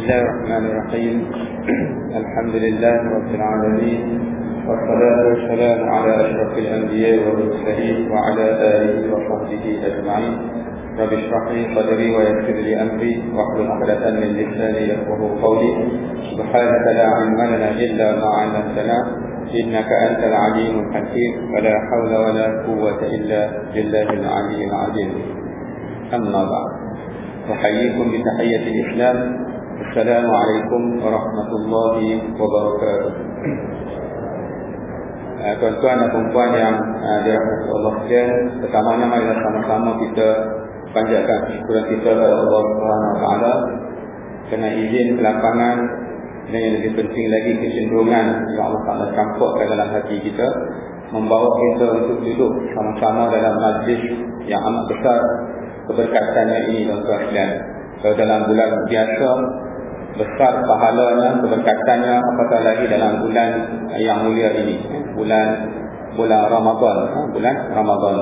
الله الرحمن الرحيم. الحمد لله رب العالمين والصلاة والسلام على أشرف الأنبياء والمرسلين وعلى آله وصحبه أجمعين. رب اشرح لي صدري ويسر لي أمري واحلل عقدة من لساني يفقه قولي. سبحانك لا علم لنا إلا ما علمتنا إنك أنت العليم الحكيم. ولا حول ولا قوة إلا بالله العلي العظيم. أما بعد أحييكم بتحية الإسلام. السلام عليكم ورحمة الله وبركاته Tuan-tuan dan perempuan yang uh, dirahmati Allah sekalian, pertamanya marilah sama-sama kita panjatkan syukuran kita kepada Allah Subhanahu Wa Taala kerana izin kelapangan dan yang lebih penting lagi kecenderungan yang Allah Taala campurkan dalam hati kita membawa kita untuk duduk sama-sama dalam majlis yang amat besar keberkatannya ini tuan-tuan sekalian. Kalau dalam bulan biasa besar pahalanya, keberkatannya apatah lagi dalam bulan yang mulia ini, bulan bulan Ramadan, bulan Ramadan.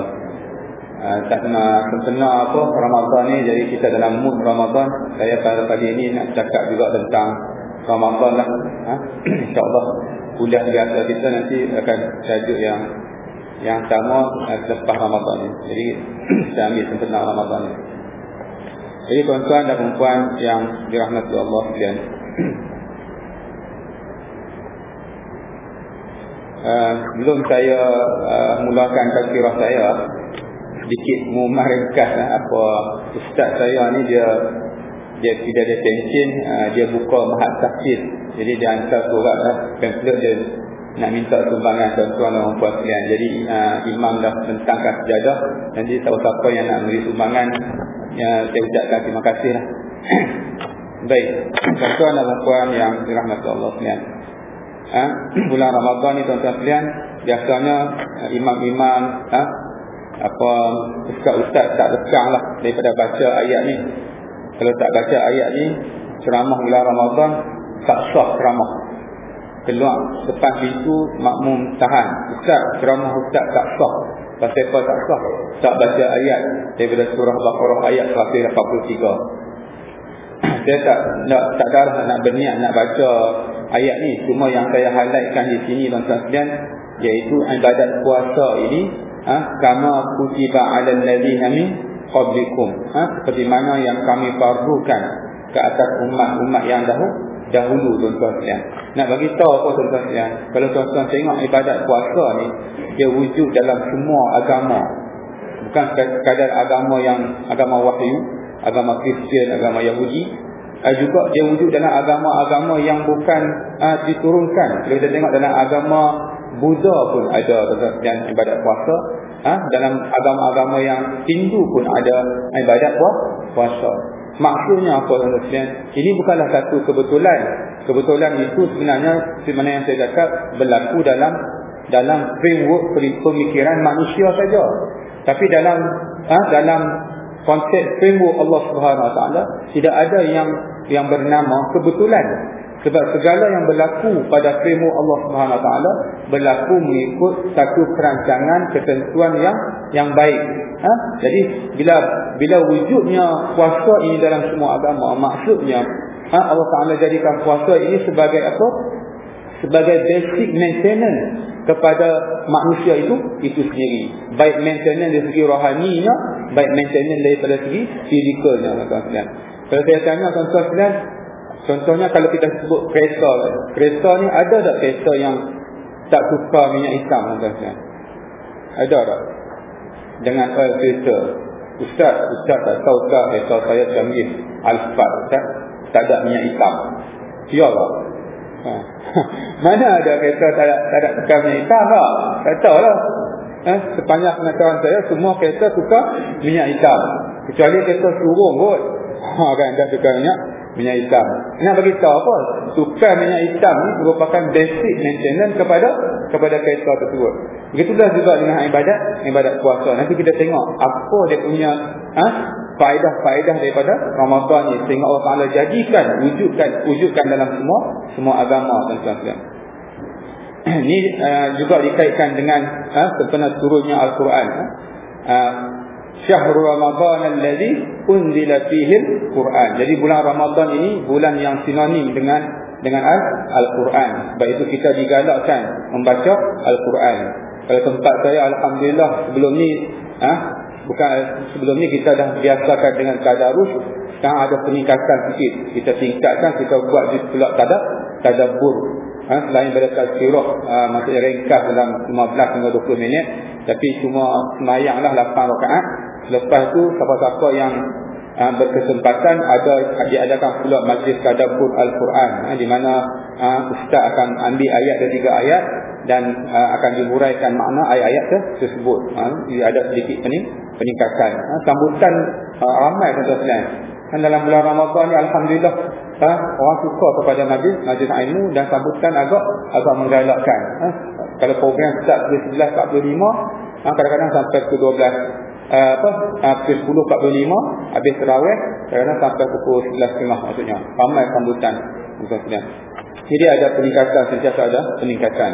Uh, tak kena sempena apa Ramadan ni jadi kita dalam mood Ramadan saya pada pagi ini nak cakap juga tentang Ramadan lah ha? insyaAllah kuliah biasa kita nanti akan tajuk yang yang sama uh, lepas Ramadan ni jadi kita ambil sempena Ramadan ni jadi tuan-tuan dan perempuan yang dirahmati Allah sekalian. Uh, belum saya uh, mulakan tazkirah saya sedikit memarengkas uh, apa ustaz saya ni dia dia tidak ada tension uh, dia buka mahat tafsir. Jadi dia hantar surat uh, pamphlet dia nak minta sumbangan tuan-tuan dan puan sekalian. Jadi uh, imam dah tentangkan sejadah nanti siapa-siapa yang nak beri sumbangan ya, saya ucapkan terima kasih lah. Baik. Tuan-tuan dan puan yang dirahmati Allah sekalian. Ha? bulan Ramadan ni tuan-tuan sekalian biasanya uh, imam-imam ha? apa ustaz-ustaz tak lekang lah daripada baca ayat ni. Kalau tak baca ayat ni ceramah bulan Ramadan tak sah ceramah. Keluar depan pintu makmum tahan. Ustaz ceramah ustaz tak sah pasal apa tak sah tak baca ayat daripada surah Baqarah ayat 183 saya tak nak tak darah nak berniat nak baca ayat ni. Cuma yang saya highlightkan di sini tuan-tuan iaitu ibadat puasa ini ha kama kutiba alal ladzina min qablikum. Ha seperti mana yang kami fardukan ke atas umat-umat yang dahulu dahulu tuan-tuan nak bagi tahu apa tuan-tuan sekalian kalau tuan-tuan tengok ibadat puasa ni dia wujud dalam semua agama. Bukan sekadar agama yang agama wahyu agama Kristian agama Yahudi. Uh, juga dia wujud dalam agama-agama yang bukan uh, diturunkan. Kalau kita tengok dalam agama Buddha pun ada dan ibadat puasa. Ha? dalam agama-agama yang Hindu pun ada ibadat puasa. Maksudnya apa tuan-tuan ini bukanlah satu kebetulan kebetulan itu sebenarnya sebenarnya yang saya cakap berlaku dalam dalam framework pemikiran manusia saja tapi dalam ha? dalam konsep framework Allah Subhanahu Wa Taala tidak ada yang yang bernama kebetulan sebab segala yang berlaku pada framework Allah Subhanahu Wa Taala berlaku mengikut satu perancangan ketentuan yang yang baik. Ha? Jadi bila bila wujudnya puasa ini dalam semua agama, maksudnya ha? Allah Taala jadikan puasa ini sebagai apa? Sebagai basic maintenance kepada manusia itu itu sendiri. Baik maintenance dari segi rohaninya, baik maintenance daripada segi fizikalnya, tuan-tuan. Kalau saya tanya tuan-tuan Contohnya kalau kita sebut kereta Kereta ni ada tak kereta yang Tak suka minyak hitam tuan-tuan Ada tak Dengan oil filter Ustaz, Ustaz tak tahu tak kereta saya canggih Alphard Ustaz Tak ada minyak hitam Ya tak ha. Mana ada kereta tak ada, tak ada tukar minyak hitam tak Tak tahu lah eh, Sepanjang pengetahuan saya Semua kereta suka minyak hitam Kecuali kereta surung kot Ha kan dah tukar minyak minyak hitam. Nak bagi tahu apa? Tukar minyak hitam ni merupakan basic maintenance kepada kepada kereta tersebut. Begitulah juga dengan ibadat, ibadat puasa. Nanti kita tengok apa dia punya ha? Faedah-faedah daripada Ramadan ni sehingga Allah Taala jadikan wujudkan wujudkan dalam semua semua agama tuan-tuan. Ini uh, juga dikaitkan dengan uh, sebenarnya turunnya Al-Quran. Uh, syahrul ramadan alladhi unzila fihi al-Quran. Jadi bulan Ramadan ini bulan yang sinonim dengan dengan Al-Quran. Sebab itu kita digalakkan membaca Al-Quran. Kalau tempat saya alhamdulillah sebelum ni ah bukan sebelum ni kita dah biasakan dengan tadarus, sekarang ada peningkatan sikit. Kita tingkatkan kita buat pula tadab tadabbur. Ha, selain tazkirah uh, maksudnya ringkas dalam 15 hingga 20 minit tapi cuma semayanglah 8 rakaat Lepas tu siapa-siapa yang uh, berkesempatan ada diadakan pula majlis tadabbur al-Quran uh, di mana uh, ustaz akan ambil ayat dan tiga ayat dan uh, akan dihuraikan makna ayat-ayat tersebut. Uh, ada sedikit pening, peningkatan. Uh, sambutan uh, ramai tuan-tuan. Dan dalam bulan Ramadan ni alhamdulillah uh, orang suka kepada majlis majlis ilmu dan sambutan agak agak menggalakkan. Uh, kalau program start pukul 11.45 kadang-kadang sampai pukul 12 uh, apa uh, pukul 10.45 habis terawih kerana sampai pukul 11.30 maksudnya ramai sambutan maksudnya jadi ada peningkatan sentiasa ada peningkatan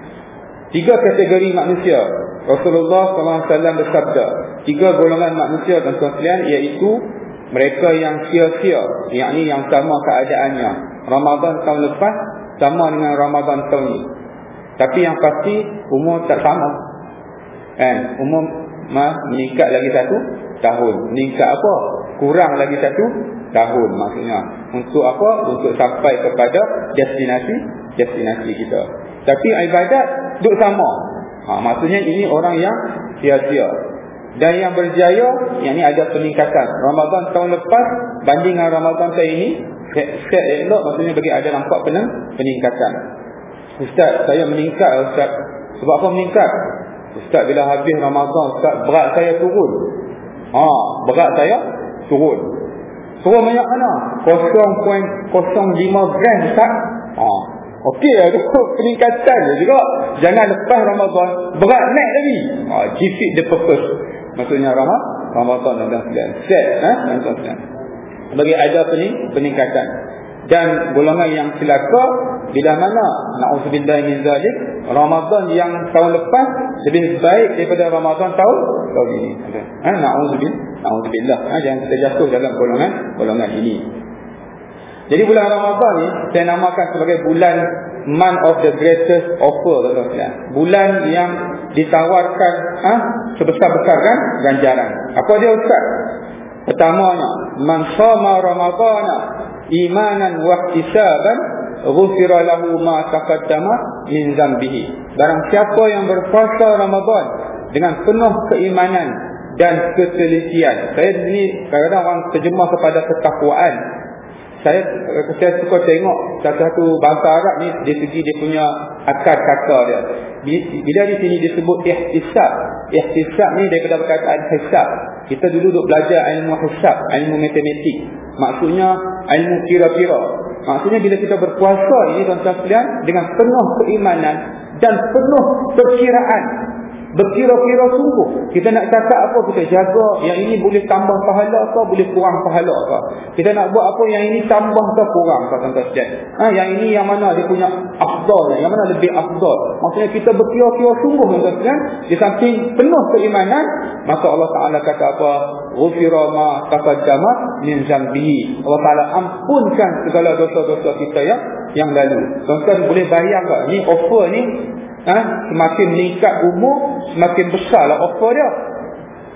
tiga kategori manusia Rasulullah SAW bersabda tiga golongan manusia dan sekalian iaitu mereka yang sia-sia yakni yang sama keadaannya Ramadan tahun lepas sama dengan Ramadan tahun ini tapi yang pasti umur tak sama kan umur ma, meningkat lagi satu tahun. Meningkat apa? Kurang lagi satu tahun maksudnya. Untuk apa? Untuk sampai kepada destinasi destinasi kita. Tapi ibadat duduk sama. Ha, maksudnya ini orang yang sia-sia. Dan yang berjaya, yang ini ada peningkatan. Ramadan tahun lepas banding dengan Ramadan tahun ini, set elok maksudnya bagi ada nampak peningkatan. Ustaz, saya meningkat Ustaz. Sebab apa meningkat? Ustaz bila habis Ramadan Ustaz berat saya turun ha, Berat saya turun Turun banyak mana? 0.05 gram Ustaz ha. Okey lah tu peningkatan je juga Jangan lepas Ramadan Berat naik lagi ha, Defeat the purpose Maksudnya Ramadan Ramadan dan sembilan Set eh? Bagi ada peningkatan. Dan golongan yang celaka bila mana? Naudzubillah min zalik. Ramadan yang tahun lepas lebih baik daripada Ramadan tahun tahun ini. Ha? Naudzubillah naudzubillah. Ha? Jangan kita jatuh dalam golongan golongan ini. Jadi bulan Ramadan ni saya namakan sebagai bulan month of the greatest offer tuan-tuan. Bulan yang ditawarkan ha sebesar-besar ganjaran. Apa dia ustaz? Pertamanya man shama ramadana imanan wa ihtisaban ghufira lahu ma taqaddama min zambihi. Barang siapa yang berpuasa Ramadan dengan penuh keimanan dan ketelitian saya ni kadang-kadang orang terjemah kepada ketakwaan saya saya suka tengok satu-satu bahasa Arab ni dari segi dia punya akar kata dia. Bila di sini disebut ihtisab ihtisab ni daripada perkataan hisab. Kita dulu duk belajar ilmu hisab ilmu matematik. Maksudnya ilmu kira-kira. Maksudnya bila kita berpuasa ini tuan-tuan sekalian dengan penuh keimanan dan penuh perkiraan berkira-kira sungguh. Kita nak cakap apa kita jaga. Yang ini boleh tambah pahala apa boleh kurang pahala apa kita nak buat apa yang ini tambah ke kurang tuan-tuan sekalian? Ha, yang ini yang mana dia punya afdal yang mana lebih afdal? Maksudnya kita berkira-kira sungguh tuan-tuan sekalian di samping penuh keimanan maka Allah Taala kata apa? Ghufira ma taqaddama min zambihi. Allah Taala ampunkan segala dosa-dosa kita yang yang lalu. Tuan-tuan boleh bayang tak ni offer ni ha? semakin meningkat umur semakin besarlah offer dia.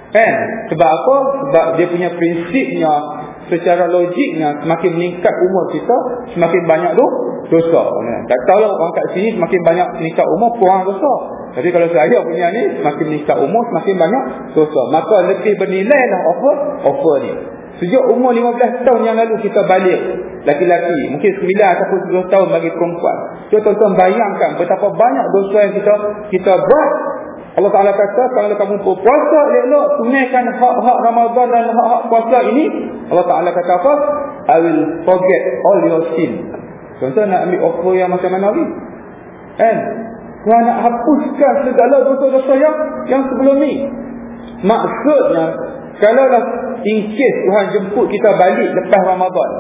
Kan? Sebab apa? Sebab dia punya prinsipnya secara logiknya semakin meningkat umur kita semakin banyak tu dosa. Tak tahu lah orang kat sini semakin banyak meningkat umur kurang dosa. Tapi kalau saya punya ni semakin meningkat umur semakin banyak dosa. Maka lebih bernilai lah offer offer ni Sejak umur 15 tahun yang lalu kita balik laki-laki, mungkin 9 ataupun 10 tahun bagi perempuan. Cuba tuan-tuan bayangkan betapa banyak dosa yang kita kita buat. Allah Taala kata kalau kamu berpuasa elok tunaikan hak-hak Ramadan dan hak-hak puasa ini, Allah Taala kata apa? I will forget all your sin. Tuan-tuan nak ambil offer yang macam mana ni? Kan? Tuhan nak hapuskan segala dosa-dosa yang yang sebelum ni. Maksudnya kalau lah in case Tuhan jemput kita balik lepas Ramadan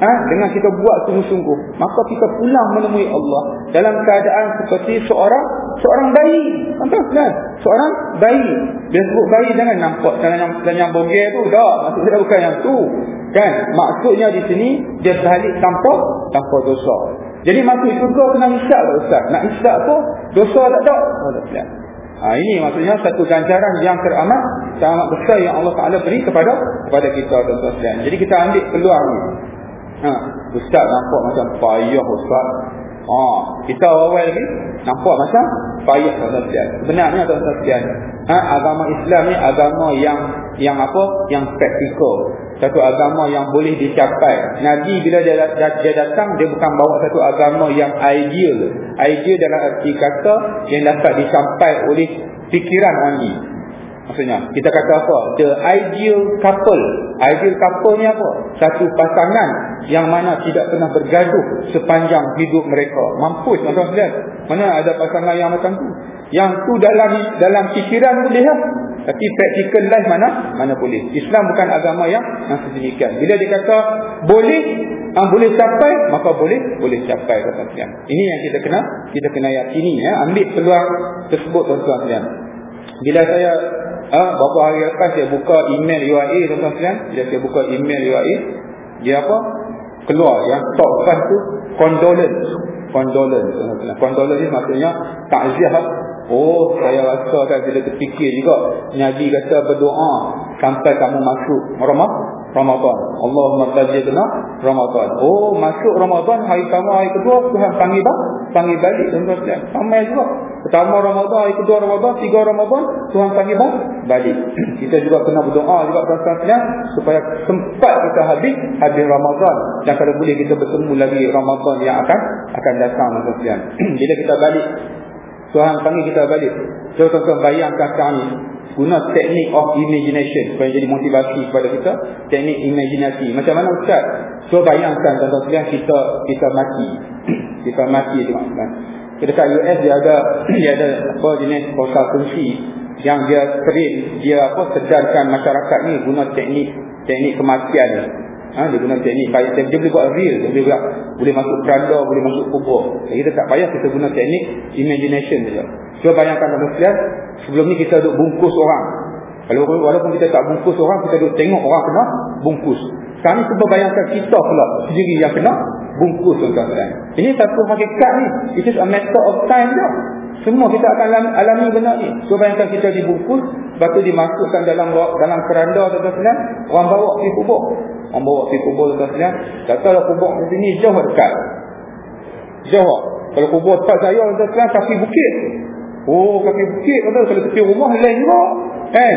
ha, dengan kita buat sungguh-sungguh maka kita pulang menemui Allah dalam keadaan seperti seorang seorang bayi. Tuan kan? Seorang bayi. Dia sebut bayi jangan nampak jangan yang, yang bogel tu. Dah maksudnya bukan yang tu. Kan? Maksudnya di sini dia balik tanpa tanpa dosa. Jadi masuk syurga kena hisap tak Ustaz? Nak hisap tu dosa tak ada. Oh, tak Ha, ini maksudnya satu ganjaran yang teramat teramat besar yang Allah Taala beri kepada kepada kita tuan-tuan Jadi kita ambil peluang ni. Ha, ustaz nampak macam payah ustaz. Ha, kita awal lagi nampak macam payah tuan-tuan Sebenarnya tuan-tuan ha, agama Islam ni agama yang yang apa? Yang praktikal. Satu agama yang boleh dicapai. Nabi bila dia, dia datang dia bukan bawa satu agama yang ideal. Ideal dalam arti kata yang dapat dicapai oleh fikiran orang ni. Maksudnya, kita kata apa? The ideal couple. Ideal couple ni apa? Satu pasangan yang mana tidak pernah bergaduh sepanjang hidup mereka. Mampus, tuan-tuan Mana ada pasangan yang macam tu? Yang tu dalam dalam fikiran boleh lah. Tapi practical life mana? Mana boleh. Islam bukan agama yang yang sedemikian. Bila dia kata boleh, ah, boleh capai, maka boleh boleh capai tuan-tuan Ini yang kita kena kita kena yakini ya. Ambil peluang tersebut tuan-tuan Bila saya Ah, beberapa hari lepas saya buka email UAE tuan-tuan bila saya buka email UAE, dia apa? Keluar yang top first tu condolence. Condolence tuan-tuan. Condolence ni maksudnya takziah. Oh, saya rasa kan bila terfikir juga Nabi kata berdoa sampai kamu masuk Ramadan Ramadan. Allahumma ballighna Ramadan. Oh, masuk Ramadan hari pertama hari kedua Tuhan panggil dah, panggil balik tuan-tuan. Ramai juga. Pertama Ramadan, hari kedua Ramadan, tiga Ramadan, Tuhan panggil balik. kita juga kena berdoa juga tuan-tuan supaya sempat kita habis habis Ramadan dan kalau boleh kita bertemu lagi Ramadan yang akan akan datang tuan-tuan. Bila kita balik Tuhan panggil kita balik. Tuan-tuan bayangkan sekarang guna teknik of imagination supaya jadi motivasi kepada kita teknik imaginasi. Macam mana ustaz? So bayangkan sekalian kita kita mati. Kita mati tuan-tuan dekat US dia ada dia ada apa jenis konsultansi yang dia train dia apa sedarkan masyarakat ni guna teknik teknik kematian Ha, dia guna teknik baik dia boleh buat real dia boleh buat boleh masuk keranda boleh masuk kubur kita tak payah kita guna teknik imagination saja Cuba bayangkan sekalian, sebelum ni kita duduk bungkus orang. Kalau walaupun kita tak bungkus orang, kita duduk tengok orang kena bungkus. Sekarang cuba bayangkan kita pula sendiri yang kena bungkus tuan-tuan Ini satu hakikat ni. It is a matter of time je. Semua kita akan alami, benda ni. Cuba bayangkan kita dibungkus, lepas tu dimasukkan dalam dalam keranda tuan-tuan orang bawa pergi kubur. Orang bawa pergi kubur tuan-tuan Katalah kubur di sini jauh dekat. Jauh. Kalau kubur tempat saya tuan-tuan kaki bukit. Oh kaki bukit kata kalau tepi rumah lain juga. Kan?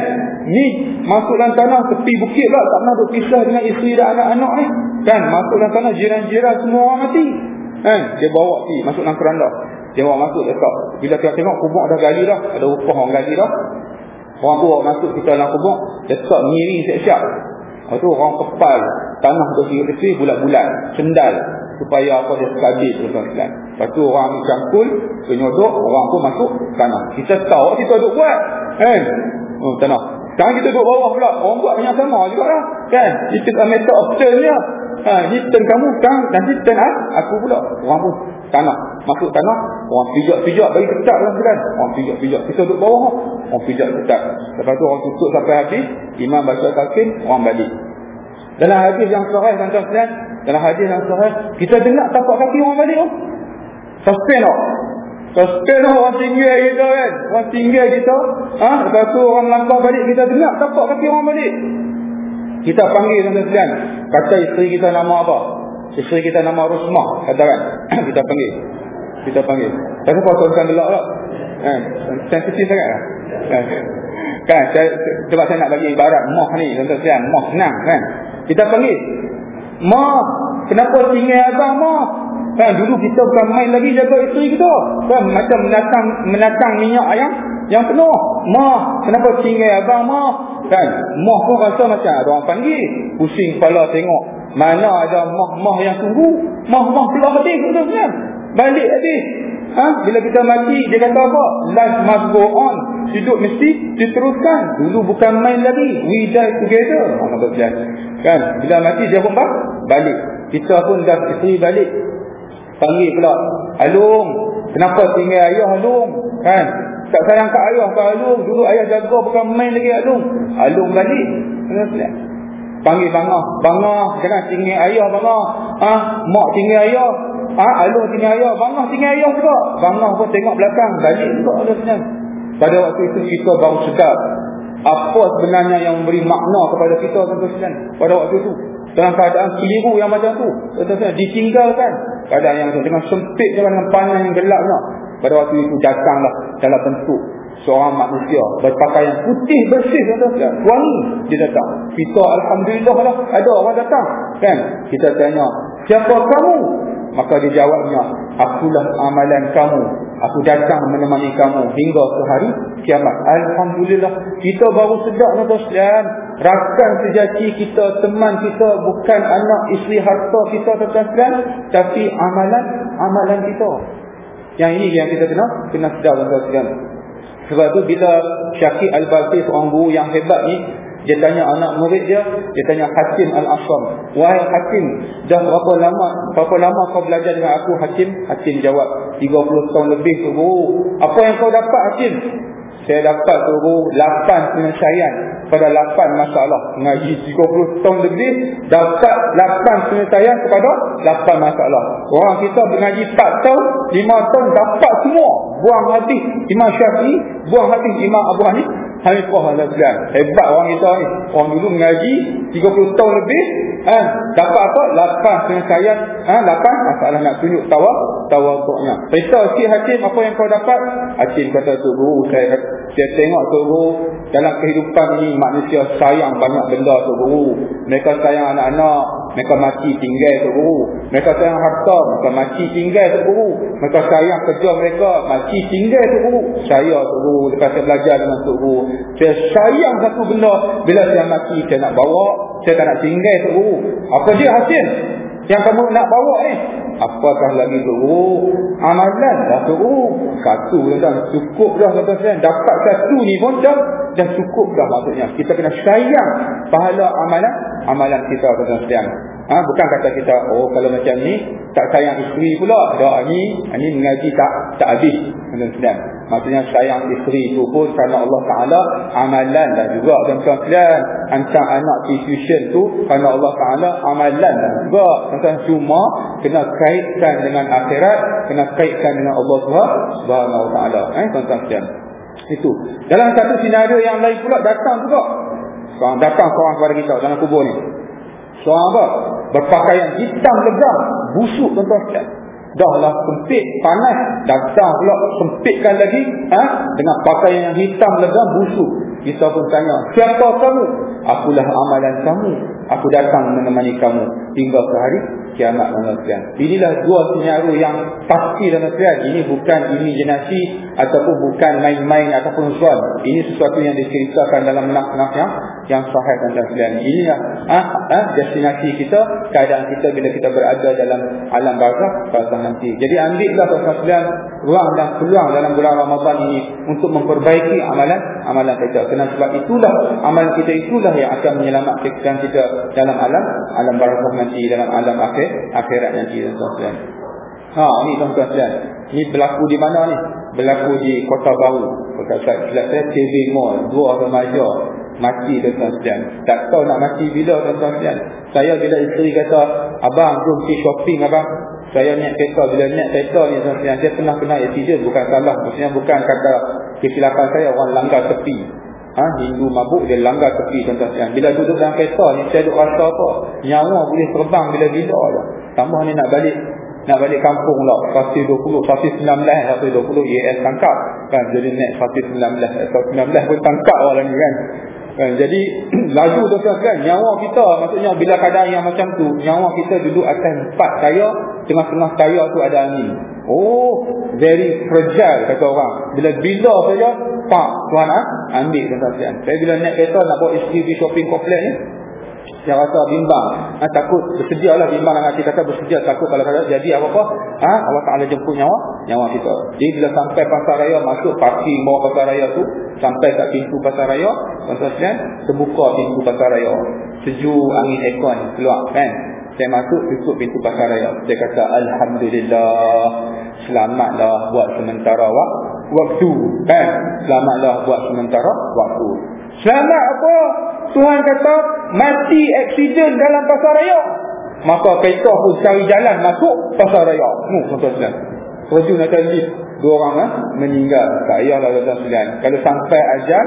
Ni masuk dalam tanah tepi bukit lah tak pernah berpisah dengan isteri dan anak-anak ni. Kan? Masuk dalam tanah jiran-jiran semua orang mati. Kan? Dia bawa pergi masuk dalam keranda. Bawa masuk dekat. Bila kita tengok kubur dah gali dah, ada upah orang gali dah. Orang bawa masuk kita dalam kubur, dekat miring siap-siap. Lepas tu orang kepal tanah tu kiri-kiri bulat-bulat, sendal supaya apa dia stabil tuan-tuan. Lepas tu orang ambil cangkul, penyodok, orang pun masuk tanah. Kita tahu kita duduk buat. Kan? Oh, tanah. Sekarang kita duduk bawah pula. Orang buat banyak sama juga lah. Kan? Itu a matter of turn dia. Ha, ni turn kamu sekarang, nanti turn ha? aku pula. Orang pun tanah. Masuk tanah, orang pijak-pijak bagi ketat lah kan. Orang pijak-pijak. Kita duduk bawah, orang pijak ketat. Lepas tu orang tutup sampai habis, imam baca talqin, orang balik. Dalam hadis yang sahih tuan-tuan dalam hadis yang sahih, kita dengar tapak kaki orang balik tu. Suspend tau. Suspend tau orang tinggal kita kan. Orang tinggal kita. Ha? Lepas tu orang langkah balik, kita dengar tapak kaki orang balik. Kita panggil tuan-tuan Kata isteri kita nama apa? Isteri kita nama Rusmah. Kata kan? kita panggil. Kita panggil. Tapi apa tuan-tuan gelak lah. Kan? Sensitif sangat lah. Kan? Kan? Saya, sebab saya nak bagi ibarat moh ni. Tuan-tuan moh senang kan? Kita panggil. Ma, kenapa tinggal abang ma? Kan dulu kita bukan main lagi jaga isteri kita. Kan macam menatang menatang minyak ayam yang penuh. Ma, kenapa tinggal abang ma? Kan mah pun rasa macam ada orang panggil. Pusing kepala tengok mana ada mah-mah yang tunggu. Mah-mah habis betul kan? Balik habis. Ha? Bila kita mati, dia kata apa? Life must go on. Hidup mesti diteruskan. Dulu bukan main lagi. We die together. Oh, kan? Bila mati, dia pun balik. Kita pun dah isteri balik. Panggil pula. Alung. Kenapa tinggal ayah Alung? Kan? Tak sayang kat ayah ke Alung. Dulu ayah jaga bukan main lagi Alung. Alung balik. Panggil bangah. Bangah. Jangan tinggal ayah bangah. Ha? Mak tinggal ayah. Ha? Alung tinggal ayah. Bangah tinggal ayah juga. Bangah pun tengok belakang. Balik juga. Pada waktu itu kita baru sedap apa sebenarnya yang memberi makna kepada kita tuan-tuan pada waktu itu dalam keadaan keliru yang macam tu tuan-tuan ditinggalkan keadaan yang macam dengan sempit dengan panah yang gelapnya pada waktu itu datanglah dalam bentuk seorang manusia. Berpakaian putih bersih tuan-tuan wangi dia datang. Kita Alhamdulillah lah ada orang datang. Kan? Kita tanya siapa kamu maka dia jawabnya akulah amalan kamu. Aku datang menemani kamu hingga ke hari kiamat. Alhamdulillah kita baru sedar tuan-tuan rakan sejati kita teman kita bukan anak isteri harta kita tuan-tuan tapi amalan amalan kita. Yang ini yang kita kena kena sedar tuan-tuan sebab tu bila Syakir Al-Balti seorang guru yang hebat ni dia tanya anak murid dia, dia tanya Hakim Al-Asram. Wahai Hakim, dah berapa lama berapa lama kau belajar dengan aku Hakim? Hakim jawab, 30 tahun lebih tu guru. Apa yang kau dapat Hakim? Saya dapat guru 8 penyelesaian pada 8 masalah. Ngaji 30 tahun lebih dapat 8 penyelesaian kepada 8 masalah. Orang kita mengaji 4 tahun, 5 tahun dapat semua. Buang hati Imam Syafi'i, buang hati Imam Abu Hanif, Hanifah al-Azlan. Hebat orang kita ni. Orang dulu mengaji 30 tahun lebih. Ha, dapat apa? Lapan penyelesaian. Ha, lapan masalah nak tunjuk tawa. Tawa untuknya. Cerita si Hakim apa yang kau dapat? Hakim kata tu guru. Saya, saya tengok tu guru. Dalam kehidupan ini manusia sayang banyak benda tu guru. Mereka sayang anak-anak. Mereka mati tinggal tu guru. Mereka sayang harta. Mereka mati tinggal tu guru. Mereka sayang kerja mereka. Mati tinggal tu guru. Saya tu guru. Lepas saya belajar dengan tu guru. Saya sayang satu benda bila saya mati saya nak bawa, saya tak nak tinggal tu guru. Apa dia hasil? Yang kamu nak bawa ni? Apakah lagi guru? Amalan dah guru. Satu dah cukup dah kata saya. Dapat satu ni pun dah dah cukup dah maksudnya. Kita kena sayang pahala amalan amalan kita kata saya. Ha, bukan kata kita oh kalau macam ni tak sayang isteri pula. Dah ni ni mengaji tak tak habis. Tuan-tuan. Maksudnya sayang isteri itu pun kerana Allah Taala amalan dah juga tuan-tuan. Hantar anak tuition tu kerana Allah Taala amalan dah juga. Tuan-tuan cuma kena kaitkan dengan akhirat, kena kaitkan dengan Allah Subhanahu Taala. Eh tuan-tuan. Itu. Dalam satu senario yang lain pula datang juga. Seorang datang seorang kepada kita dalam kubur ni. Apa? Berpakaian hitam legam. Busuk tuan-tuan. Dah lah sempit, panas. Datang pula sempitkan lagi. Ha? Dengan pakaian yang hitam legam, busuk. Kita pun tanya, siapa kamu? Akulah amalan kamu. Aku datang menemani kamu. Hingga ke hari kiamat manusia. Inilah dua senario yang pasti dan manusia. Ini bukan imaginasi ataupun bukan main-main ataupun suan. Ini sesuatu yang diceritakan dalam nak-nak yang yang sahih dan manusia. Inilah ah, ah, destinasi kita, keadaan kita bila kita berada dalam alam barzah pada nanti. Jadi ambillah manusia ruang dan peluang dalam bulan Ramadan ini untuk memperbaiki amalan amalan kita. Kerana sebab itulah amalan kita itulah yang akan menyelamatkan kita dalam alam alam barzah nanti dalam alam akhir akhir akhirat nanti tuan-tuan. Ha ni tuan-tuan. Ni berlaku di mana ni? Berlaku di Kota Baru. Kota saya TV Mall, dua remaja mati tuan-tuan. Tak tahu nak mati bila tuan-tuan. Saya bila isteri kata, "Abang, jom pergi shopping abang." Saya naik kereta bila naik kereta ni tuan-tuan, saya pernah kena accident bukan salah. Maksudnya bukan kata kesilapan saya orang langgar tepi. Ha, Hindu mabuk dia langgar tepi tuan-tuan. Bila duduk dalam kereta ni saya duduk rasa apa? Nyawa boleh terbang bila-bila lah. Tambah ni nak balik nak balik kampung lah. Fasi 20, fasi 19, fasi 20 ES tangkap. Kan jadi naik fasi 19 atau 19 pun tangkap orang ni kan. Kan jadi laju tuan-tuan kan nyawa kita maksudnya bila keadaan yang macam tu nyawa kita duduk atas empat saya tengah-tengah saya tu ada angin. Oh, very fragile kata orang. Bila bila saja, pak tuan ah, ambil tuan-tuan. Saya bila naik kereta nak bawa isteri pergi shopping komplek ni, saya rasa bimbang. Ha, takut bersedialah bimbang dengan hati kata bersedia takut kalau kata jadi apa-apa, ha, Allah Taala jemput nyawa, nyawa kita. Jadi bila sampai pasar raya masuk parking bawah pasar raya tu, sampai kat pintu pasar raya, tuan-tuan terbuka pintu pasar raya. Sejuk angin aircon keluar kan. Saya masuk tutup pintu pasar raya. Saya kata Alhamdulillah. Selamatlah buat sementara waktu. Kan? Selamatlah buat sementara waktu. Selamat apa? Tuhan kata mati aksiden dalam pasar raya. Maka kereta pun cari jalan masuk pasar raya. Mu, tuan-tuan. Rajul nak cari Dua orang ha? meninggal. Tak payahlah tuan-tuan. Kalau sampai ajal,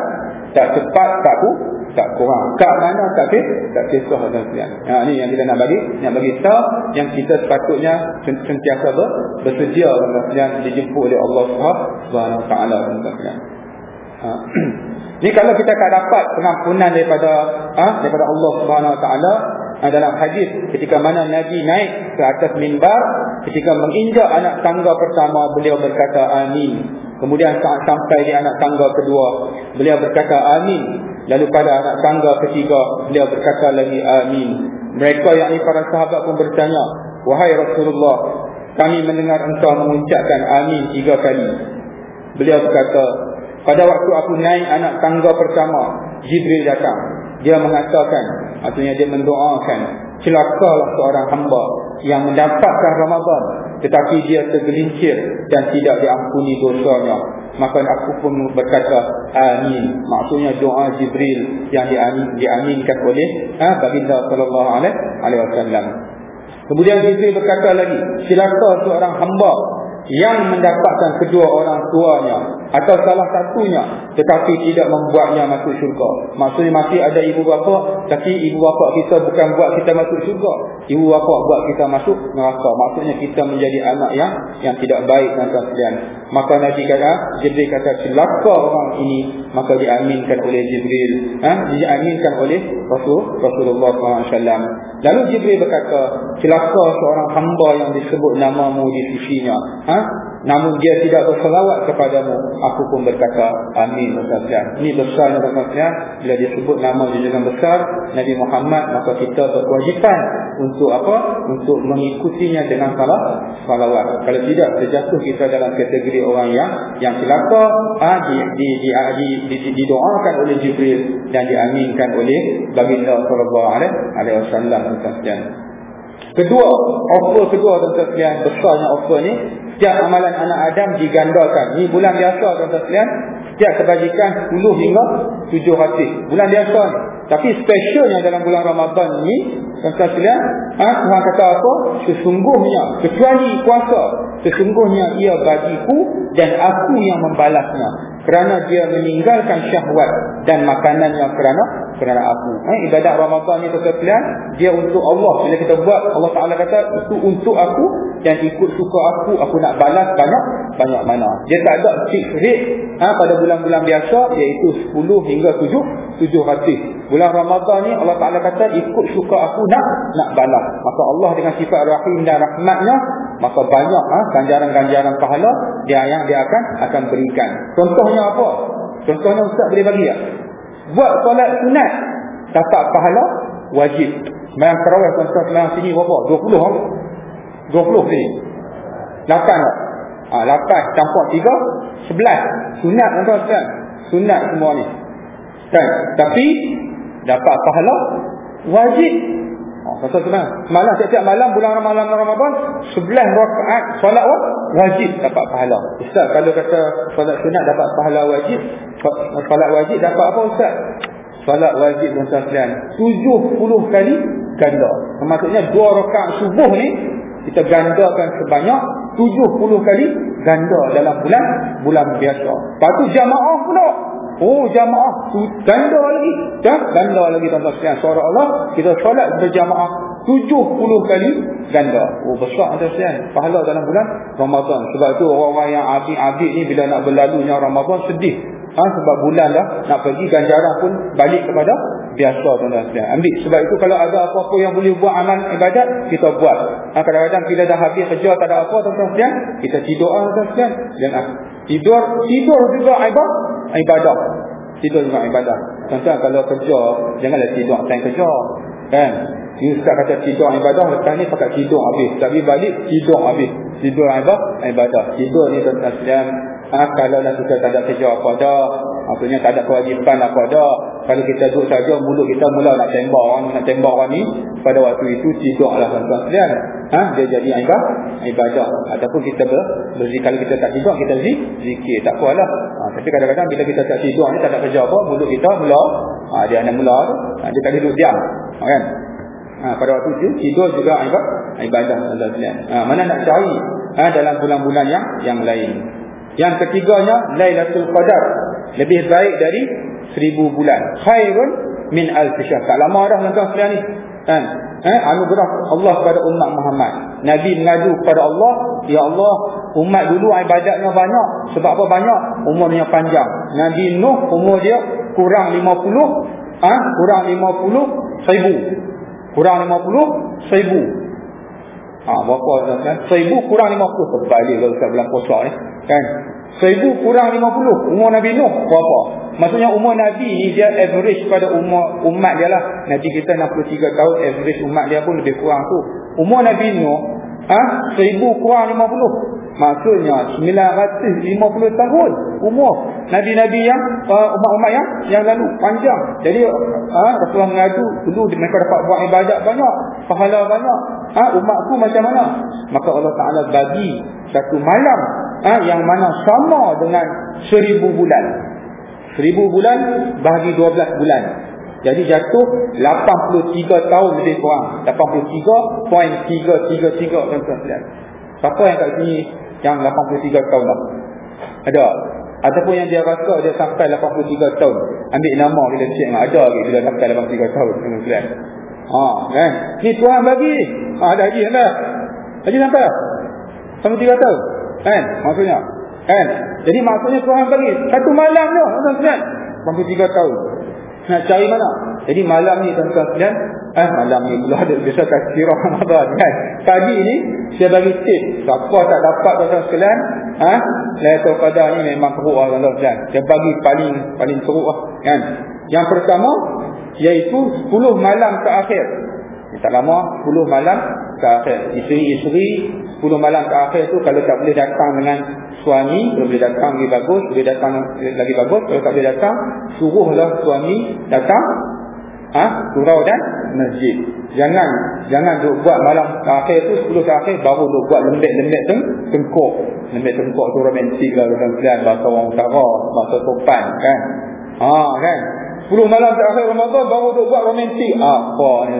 tak cepat, tak pun tak kurang. Kat mana tak ke? Tak kisah sekian. Ha, ni yang kita nak bagi. Yang bagi tahu yang kita sepatutnya sentiasa ber, bersedia sekian dijemput oleh Allah Subhanahu Wa Taala sekian. Ha. ni kalau kita tak dapat pengampunan daripada ha, daripada Allah Subhanahu Wa Taala ha, dalam hadis ketika mana Nabi naik ke atas mimbar ketika menginjak anak tangga pertama beliau berkata amin Kemudian saat sampai di anak tangga kedua, beliau berkata amin. Lalu pada anak tangga ketiga, beliau berkata lagi amin. Mereka yang ini para sahabat pun bertanya, Wahai Rasulullah, kami mendengar engkau mengucapkan amin tiga kali. Beliau berkata, pada waktu aku naik anak tangga pertama, Jibril datang. Dia mengatakan, artinya dia mendoakan, celakalah seorang hamba yang mendapatkan Ramadan tetapi dia tergelincir dan tidak diampuni dosanya. Maka aku pun berkata amin. Maksudnya doa Jibril yang diamin, diaminkan oleh ha, baginda sallallahu alaihi wasallam. Kemudian Jibril berkata lagi silakan seorang hamba yang mendapatkan kedua orang tuanya atau salah satunya tetapi tidak membuatnya masuk syurga. Maksudnya masih ada ibu bapa tapi ibu bapa kita bukan buat kita masuk syurga. Ibu bapa buat kita masuk neraka. Maksudnya kita menjadi anak yang yang tidak baik dan sekalian maka Nabi kata Jibril kata celaka orang ini. Maka diaminkan oleh Jibril. Ha? diaminkan oleh Rasul Rasulullah SAW lalu Jibril berkata celaka seorang hamba yang disebut namamu di sisinya ha? namun dia tidak berselawat kepadamu. Aku pun berkata amin berkata ini besarnya berkata bila disebut nama dia dengan besar Nabi Muhammad maka kita berkewajipan untuk apa? Untuk mengikutinya dengan salah salawat. Kalau tidak terjatuh kita dalam kategori orang yang yang celaka ha, di, di, di, di, di, di, didoakan oleh Jibril dan diaminkan oleh baginda sallallahu alaihi wasallam Kedua, offer kedua tuan-tuan sekalian, besarnya offer ni setiap amalan anak Adam digandakan. Ini bulan biasa tuan-tuan sekalian. Setiap kebajikan 10 hingga 7 hati. Bulan biasa ni. Tapi specialnya dalam bulan Ramadan ni, tuan-tuan sekalian, ha, Tuhan kata apa? Sesungguhnya, kecuali kuasa, sesungguhnya ia bagiku dan aku yang membalasnya. Kerana dia meninggalkan syahwat dan makanannya kerana kerana aku. Eh, ibadat Ramadan ni tuan-tuan dia untuk Allah. Bila kita buat, Allah Taala kata itu untuk aku dan ikut suka aku, aku nak balas banyak banyak mana. Dia tak ada fixed rate ha, pada bulan-bulan biasa iaitu 10 hingga 7 7 hati. Bulan Ramadan ni Allah Taala kata ikut suka aku nak nak balas. Maka Allah dengan sifat Rahim dan Rahmatnya maka banyak ha, ganjaran-ganjaran pahala dia yang dia akan akan berikan. Contohnya apa? Contohnya ustaz boleh bagi tak? buat solat sunat dapat pahala wajib. Sembahyang tarawih tuan-tuan sembahyang sini berapa? 20 ha 20 sini. 8 tak? Ha, 8 campur 3 11 sunat tuan-tuan. Sunat semua ni. Kan? Tapi dapat pahala wajib Pasal tu Malam setiap malam bulan malam Ramadan 11 rakaat solat wajib dapat pahala. Ustaz kalau kata solat sunat dapat pahala wajib, solat wajib dapat apa ustaz? Solat wajib tuan-tuan sekalian 70 kali ganda. Maksudnya dua rakaat subuh ni kita gandakan sebanyak 70 kali ganda dalam bulan bulan biasa. Lepas tu jamaah pula Oh jamaah ganda lagi. Dah ganda lagi tuan-tuan sekalian. Suara Allah kita solat berjamaah 70 kali ganda. Oh besar tuan sekalian. Pahala dalam bulan Ramadan. Sebab itu orang-orang yang abid-abid ni bila nak berlalunya Ramadan sedih. Ha, sebab bulan dah nak pergi ganjaran pun balik kepada biasa tuan-tuan sekalian. Ambil sebab itu kalau ada apa-apa yang boleh buat amal ibadat kita buat. Ha, kadang-kadang bila dah habis kerja tak ada apa tuan-tuan sekalian, kita tidur ah tuan-tuan sekalian dan tidur tidur juga ibadat ibadah. Tidur juga ibadah. Contoh kalau kerja janganlah tidur. Time kerja kan? You start kata tidur ibadah lepas ni pakai tidur habis. Tapi balik tidur habis. Tidur ibadah ibadah. Tidur ni tentang ha, kalau lah kita tak ada kerja apa dah maksudnya tak ada kewajipan apa dah kalau kita duduk saja mulut kita mula nak tembak orang nak tembak orang ni pada waktu itu tidaklah tuan-tuan sekalian. Ha? dia jadi ibadah ibadah. Ataupun kita ber, berzikir. Kalau kita tak tidur kita zikir. Tak apalah. Ha, tapi kadang-kadang bila kita tak tidur ni tak ada kerja apa mulut kita mula ha, dia nak mula tu. Ha, dia tak duduk diam. Ha, kan? Ha, pada waktu itu tidur juga ibadah ibadah tuan-tuan ha, mana nak cari? Ha, dalam bulan-bulan yang yang lain yang ketiganya Lailatul Qadar. Lebih baik dari seribu bulan. Khairun min alf syahr. Tak lama dah tuan-tuan sekalian ni. Kan? Eh anugerah Allah kepada umat Muhammad. Nabi mengadu kepada Allah ya Allah umat dulu ibadatnya banyak. Sebab apa banyak? Umurnya panjang. Nabi nuh umur dia kurang 50 ah ha? kurang 50 seribu. Kurang 50 seribu. Ha berapa kan seribu kurang 50 terbalik kalau bulan puasa ni kan seribu kurang 50 umur nabi nuh berapa Maksudnya umur Nabi ni dia average pada umur umat dia lah. Nabi kita 63 tahun, average umat dia pun lebih kurang tu. Umur Nabi Nuh, ha? 1000 kurang 50. Maksudnya 950 tahun umur Nabi-Nabi yang uh, umat-umat yang yang lalu panjang. Jadi ha, Rasulullah mengadu dulu mereka dapat buat ibadat banyak, pahala banyak. Ha, umatku macam mana? Maka Allah Taala bagi satu malam ha, yang mana sama dengan seribu bulan. Seribu bulan dua belas bulan. Jadi jatuh 83 tahun lebih kurang. 83.333 tuan-tuan sekalian. Siapa yang kat sini yang 83 tahun lah? Ada? Ataupun yang dia rasa dia sampai 83 tahun. Ambil nama kita cek ada lagi bila sampai 83 tahun. Ha, kan? Ni Tuhan bagi. Ha, ada lagi anda. Lagi sampai? 83 tahun. Kan? Maksudnya Kan? Jadi maksudnya Tuhan bagi satu malam tu, tuan-tuan. 23 tahun. Nak cari mana? Jadi malam ni tuan-tuan sekalian, eh malam ni pula ada biasa tazkirah Ramadan kan. Pagi ni saya bagi tip, siapa tak dapat tuan-tuan sekalian, ha? Lailatul Qadar ni memang teruk lah tuan-tuan sekalian. Saya bagi paling paling teruk lah kan. Yang pertama iaitu 10 malam terakhir. Tak lama 10 malam terakhir. Isteri-isteri 10 malam terakhir tu kalau tak boleh datang dengan suami kalau boleh datang lagi bagus boleh datang lagi bagus kalau tak boleh datang suruhlah suami datang ah ha? surau dan masjid. Jangan jangan duk buat malam akhir tu 10 akhir baru duk buat lembek-lembek teng tengkok lembek tengkok tu romantik lah pilihan bahasa orang utara bahasa sopan kan? Ah kan? 10 malam terakhir Ramadan baru duk buat romantik. Apa ni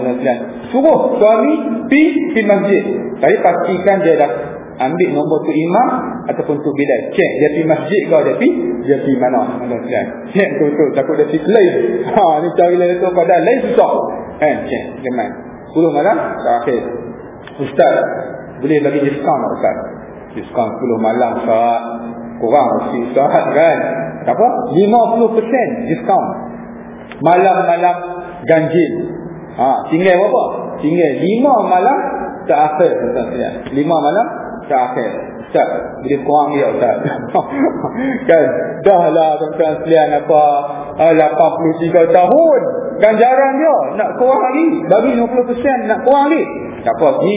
suruh suami pi pi masjid. Tapi pastikan dia dah ambil nombor tu imam ataupun tu bilal cek dia pergi masjid kau dia pergi dia pergi mana? Tuan-tuan cek tu tu takut dia pergi lain. Ha ni cari lain tu pada lain susah. Kan cek geman. 10 malam terakhir. Ustaz boleh bagi diskaun tak ustaz? Diskaun 10 malam saat kurang mesti ustaz kan? Apa 50% diskaun. Malam-malam ganjil. Ha tinggal berapa? Tinggal 5 malam terakhir tuan-tuan 5 malam terakhir Ustaz Bila kurang dia Ustaz? Kan? Dah lah tuan-tuan sekalian apa? Uh, 83 tahun. Ganjaran dia. Nak kurang lagi Bagi 50% nak kurang lagi Tak apa Ni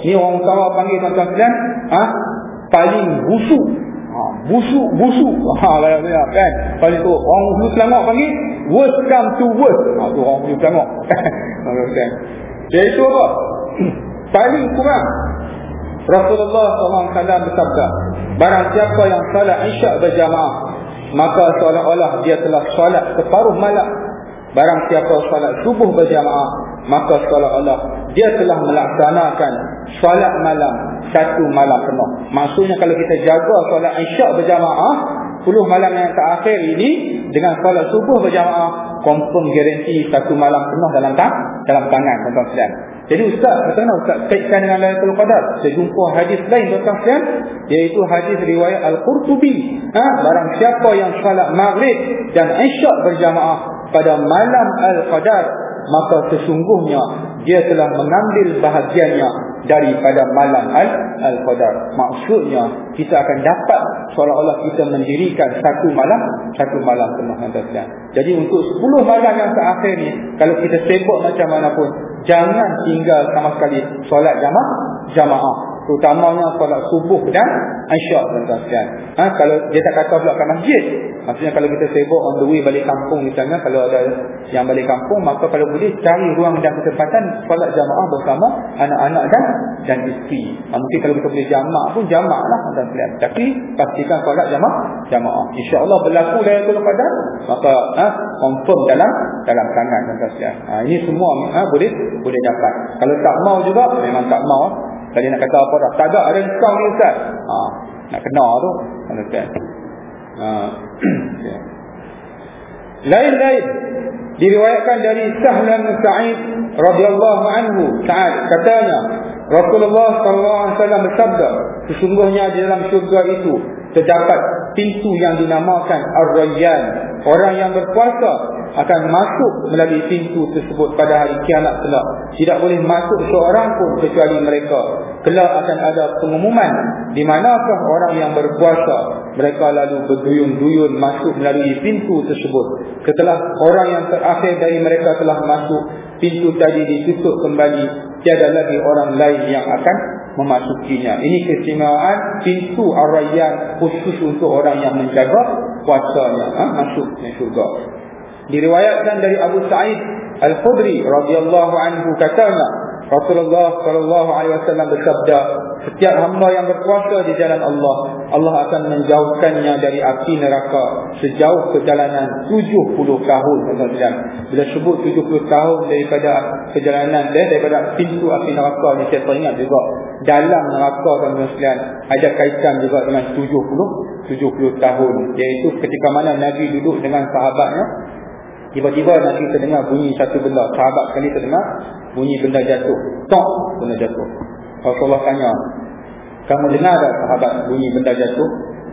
Ni orang utara panggil tuan-tuan sekalian ha? Paling busuk. Ha, Busuk Busuk. Ha, kan? Paling tu Orang Hulu Selangor panggil Worst come to worst. Ha, tu orang Hulu Selangor. Jadi itu apa? Paling kurang Rasulullah SAW bersabda Barang siapa yang salat isyak berjamaah Maka seolah-olah dia telah salat separuh malam. Barang siapa salat subuh berjamaah Maka seolah-olah dia telah melaksanakan salat malam Satu malam penuh. Maksudnya kalau kita jaga salat isyak berjamaah Puluh malam yang terakhir ini Dengan salat subuh berjamaah Confirm garanti satu malam penuh dalam dalam tangan tuan-tuan jadi ustaz, bagaimana ustaz kaitkan dengan Lailatul Qadar? Saya jumpa hadis lain tuan-tuan sekalian, iaitu hadis riwayat Al-Qurtubi. Ha, barang siapa yang salat Maghrib dan Isyak berjamaah pada malam Al-Qadar, maka sesungguhnya dia telah mengambil bahagiannya daripada malam Al-Qadar. Maksudnya kita akan dapat seolah-olah kita mendirikan satu malam, satu malam tuan Jadi untuk 10 malam yang terakhir ni, kalau kita sibuk macam mana pun, jangan tinggal sama sekali solat jamaah, jamaah. Terutamanya solat subuh dan isyak tuan-tuan ha, kalau dia tak kata pula kat masjid. Maksudnya kalau kita sibuk on the way balik kampung misalnya kalau ada yang balik kampung maka kalau boleh cari ruang dan kesempatan solat jamaah bersama anak-anak dan dan isteri. Ha, mungkin kalau kita boleh jamaah pun jamaah lah tuan-tuan. Tapi pastikan solat jamaah jamaah. insyaAllah berlaku Lailatul Qadar maka ha, confirm dalam dalam tangan tuan-tuan. Ha, ini semua ha, boleh boleh dapat. Kalau tak mau juga memang tak mau Tadi nak kata apa dah? Tak ada diskaun ni Ustaz. Ha, nak kena tu. Ustaz. Ha. Lain-lain diriwayatkan dari Sahlan Sa'id radhiyallahu anhu Sa'ad katanya Rasulullah sallallahu alaihi wasallam bersabda sesungguhnya di dalam syurga itu terdapat pintu yang dinamakan Ar-Rayyan orang yang berpuasa akan masuk melalui pintu tersebut pada hari kiamat kelak. Tidak boleh masuk seorang pun kecuali mereka. Kelak akan ada pengumuman di manakah orang yang berpuasa. Mereka lalu berduyun-duyun masuk melalui pintu tersebut. Setelah orang yang terakhir dari mereka telah masuk, pintu tadi ditutup kembali. Tiada lagi orang lain yang akan memasukinya. Ini keistimewaan pintu Ar-Rayyan khusus untuk orang yang menjaga puasanya. Ha? Masuk ke syurga. Diriwayatkan dari Abu Sa'id Al-Khudri radhiyallahu anhu katanya Rasulullah sallallahu alaihi wasallam bersabda setiap hamba yang berpuasa di jalan Allah Allah akan menjauhkannya dari api neraka sejauh perjalanan 70 tahun tuan-tuan. Bila sebut 70 tahun daripada perjalanan dia daripada pintu api neraka ni saya teringat juga? Dalam neraka tuan-tuan ada kaitan juga dengan 70 70 tahun. Iaitu ketika mana Nabi duduk dengan sahabatnya Tiba-tiba nanti terdengar bunyi satu benda. Sahabat sekali terdengar bunyi benda jatuh. Tok benda jatuh. Rasulullah tanya. Kamu dengar tak sahabat bunyi benda jatuh?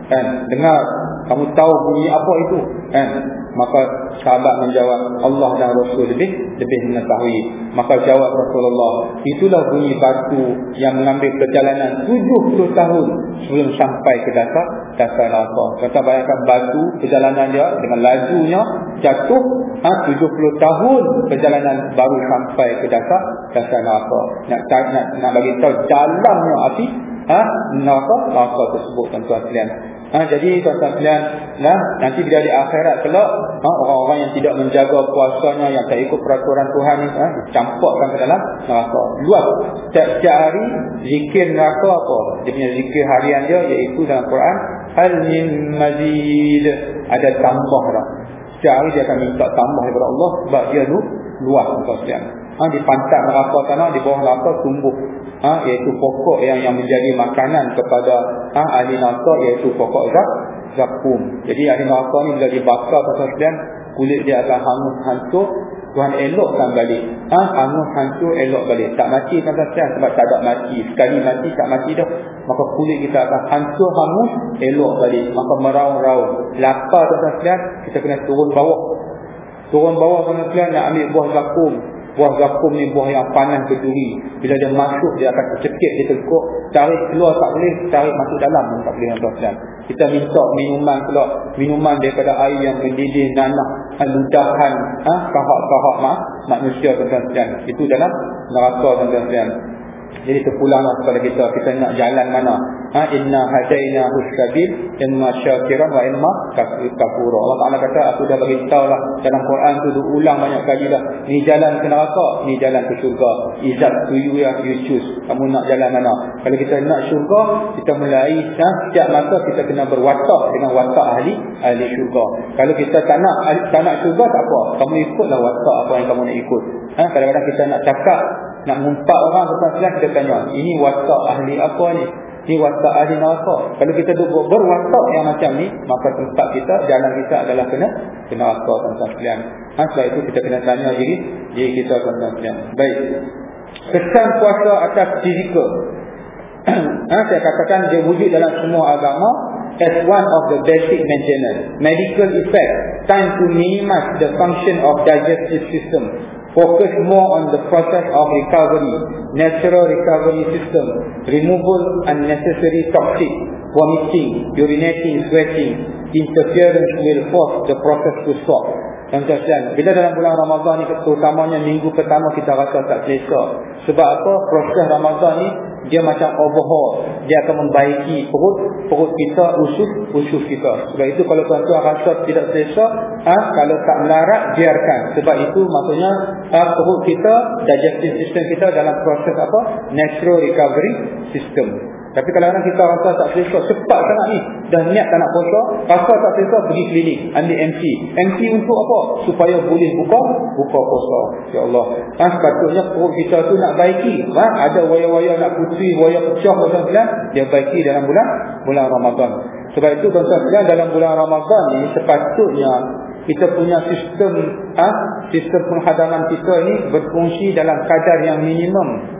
Kan? Dengar. Kamu tahu bunyi apa itu? Kan? Maka sahabat menjawab Allah dan Rasul lebih lebih mengetahui maka jawab Rasulullah itulah bunyi batu yang mengambil perjalanan 70 tahun sebelum sampai ke dasar dasar neraka kata bayangkan batu perjalanan dia dengan lajunya jatuh ha, 70 tahun perjalanan baru sampai ke dasar dasar neraka nak, nak, nak bagi tahu dalamnya api ha, neraka neraka tersebut tuan-tuan sekalian Ha, jadi tuan-tuan sekalian, nah, nanti bila di akhirat kelak, ha, orang-orang yang tidak menjaga puasanya, yang tak ikut peraturan Tuhan ni, ha, dicampakkan ke dalam neraka. Luas. Setiap hari, zikir neraka apa? Dia punya zikir harian dia, iaitu dalam Quran, Hal min mazid. Ada tambah dah. Setiap hari dia akan minta tambah daripada Allah, sebab dia tu luas tuan-tuan sekalian. Ha, di pantat neraka sana, di bawah neraka tumbuh ha, iaitu pokok yang yang menjadi makanan kepada ha, ahli neraka iaitu pokok zak zakum. Jadi ahli neraka ni bila dibakar pasal sekalian kulit dia akan hangus hancur Tuhan elokkan balik. Ha, hangus hancur elok balik. Tak mati pasal sekalian sebab tak ada mati. Sekali mati tak mati dah. Maka kulit kita akan hancur hangus elok balik. Maka meraung-raung. Lapar pasal sekalian kita kena turun bawah. Turun bawah sekalian nak ambil buah zakum. Buah zakum ni buah yang panas berduri. Bila dia masuk, dia akan tercekik di telkuk. Tarik keluar tak boleh, tarik masuk dalam pun tak boleh. Tuan Kita minta minuman pula. Minuman daripada air yang mendidih nanah. Ludahan, ha? kahak-kahak ma? manusia. Tuan-tuan. Itu dalam neraka. Tuan-tuan. Jadi terpulanglah kepada kita. Kita nak jalan mana? Ha inna hadaina husabil imma syakiran wa imma kafura. Allah Taala kata aku dah bagi lah dalam Quran tu ulang banyak kali lah ni jalan ke neraka ni jalan ke syurga. Izat to you ya you choose kamu nak jalan mana. Kalau kita nak syurga kita mulai ha, setiap masa kita kena berwatak dengan watak ahli ahli syurga. Kalau kita tak nak tak nak syurga tak apa. Kamu ikutlah watak apa yang kamu nak ikut. Ha kadang-kadang kita nak cakap nak mengumpat orang tentang kita tanya ini watak ahli apa ni Ini watak ahli neraka. Kalau kita duduk berwatak yang macam ni, maka tempat kita, jalan kita adalah kena kena neraka tuan-tuan sekalian. Ha, setelah itu kita kena tanya diri, diri kita tuan-tuan sekalian. Baik. Kesan puasa atas fizikal. ha, saya katakan dia wujud dalam semua agama as one of the basic maintenance. Medical effect, time to minimize the function of digestive system focus more on the process of recovery, natural recovery system, removal unnecessary toxic, vomiting, urinating, sweating, interference will force the process to stop. Kasihan, bila dalam bulan Ramadhan ni, terutamanya minggu pertama kita rasa tak selesa. Sebab apa? Proses Ramadhan ni dia macam overhaul. Dia akan membaiki perut perut kita usus usus kita. Sebab itu kalau tuan-tuan rasa tidak selesa ha, kalau tak melarat biarkan. Sebab itu maksudnya ha, perut kita digestive system kita dalam proses apa? Natural recovery system tapi kalau orang kita rasa tak selesa cepat sangat ni. Dah niat tak nak puasa rasa tak selesa pergi klinik ambil MC MC untuk apa? Supaya boleh buka buka puasa. Ya Allah. Ha, sepatutnya perut kita tu nak baiki. Ha, ada waya-waya nak putih waya pecah tuan-tuan dia baiki dalam bulan bulan Ramadan. Sebab itu tuan-tuan dalam bulan Ramadan ni sepatutnya kita punya sistem ha, sistem penghadaman kita ni berfungsi dalam kadar yang minimum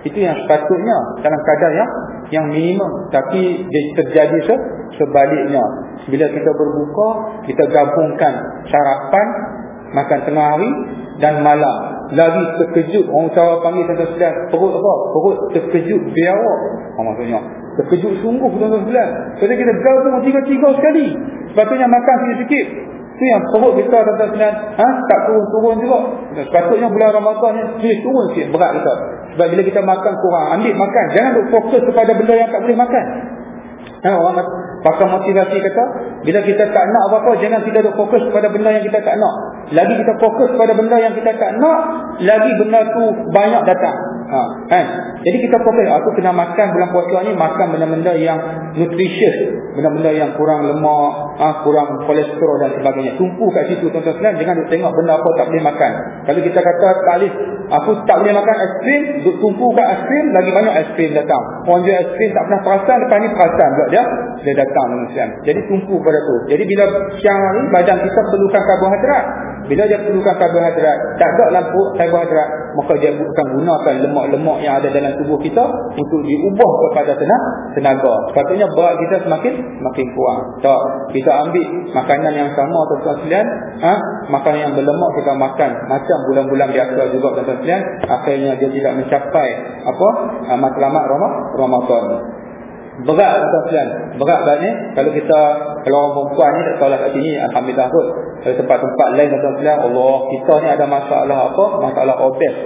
itu yang sepatutnya dalam kadar yang yang minimum. Tapi dia terjadi se sebaliknya. Bila kita berbuka kita gabungkan sarapan makan tengah hari dan malam. Lagi terkejut. Orang Jawa panggil tuan-tuan sekalian perut apa? Perut terkejut biawak. Oh, maksudnya terkejut sungguh tuan-tuan sekalian. Jadi kita gabung tiga-tiga sekali. Sepatutnya makan sikit-sikit itu yang perut kita tuan-tuan ha? tak turun-turun juga sepatutnya bulan Ramadan ni turun sikit berat kita sebab bila kita makan kurang, ambil makan. Jangan duk fokus kepada benda yang tak boleh makan. Ha, orang pakar motivasi kata, bila kita tak nak apa-apa, jangan kita duk fokus kepada benda yang kita tak nak. Lagi kita fokus kepada benda yang kita tak nak, lagi benda tu banyak datang. Ha, kan? Jadi kita fokus, aku kena makan bulan puasa ni, makan benda-benda yang nutritious. Benda-benda yang kurang lemak, ha, kurang kolesterol dan sebagainya. Tumpu kat situ tuan-tuan jangan duk tengok benda apa tak boleh makan. Kalau kita kata, tak boleh, aku tak boleh makan es krim, duk tumpu kat es krim, lagi banyak es krim datang. Orang jual es krim tak pernah perasan, lepas ni perasan pula dia, dia datang dengan Jadi tumpu pada tu. Jadi bila siang hari, badan kita perlukan karbohidrat. Bila dia perlukan karbohidrat, tak ada lampu karbohidrat, maka dia bukan gunakan lemak-lemak yang ada dalam tubuh kita untuk diubah kepada tenaga. tenaga. Sepatutnya berat kita semakin semakin kurang. Tak, kita ambil makanan yang sama tuan-tuan sekalian, ha? makanan yang berlemak kita makan macam bulan-bulan biasa juga tuan-tuan sekalian, akhirnya dia tidak mencapai apa? Ha, matlamat Ramadan. Berat tuan-tuan Berat banyak Kalau kita Kalau orang perempuan ni Tak tahu lah kat sini Alhamdulillah kot Kalau tempat-tempat lain tuan-tuan Allah Kita ni ada masalah apa Masalah obes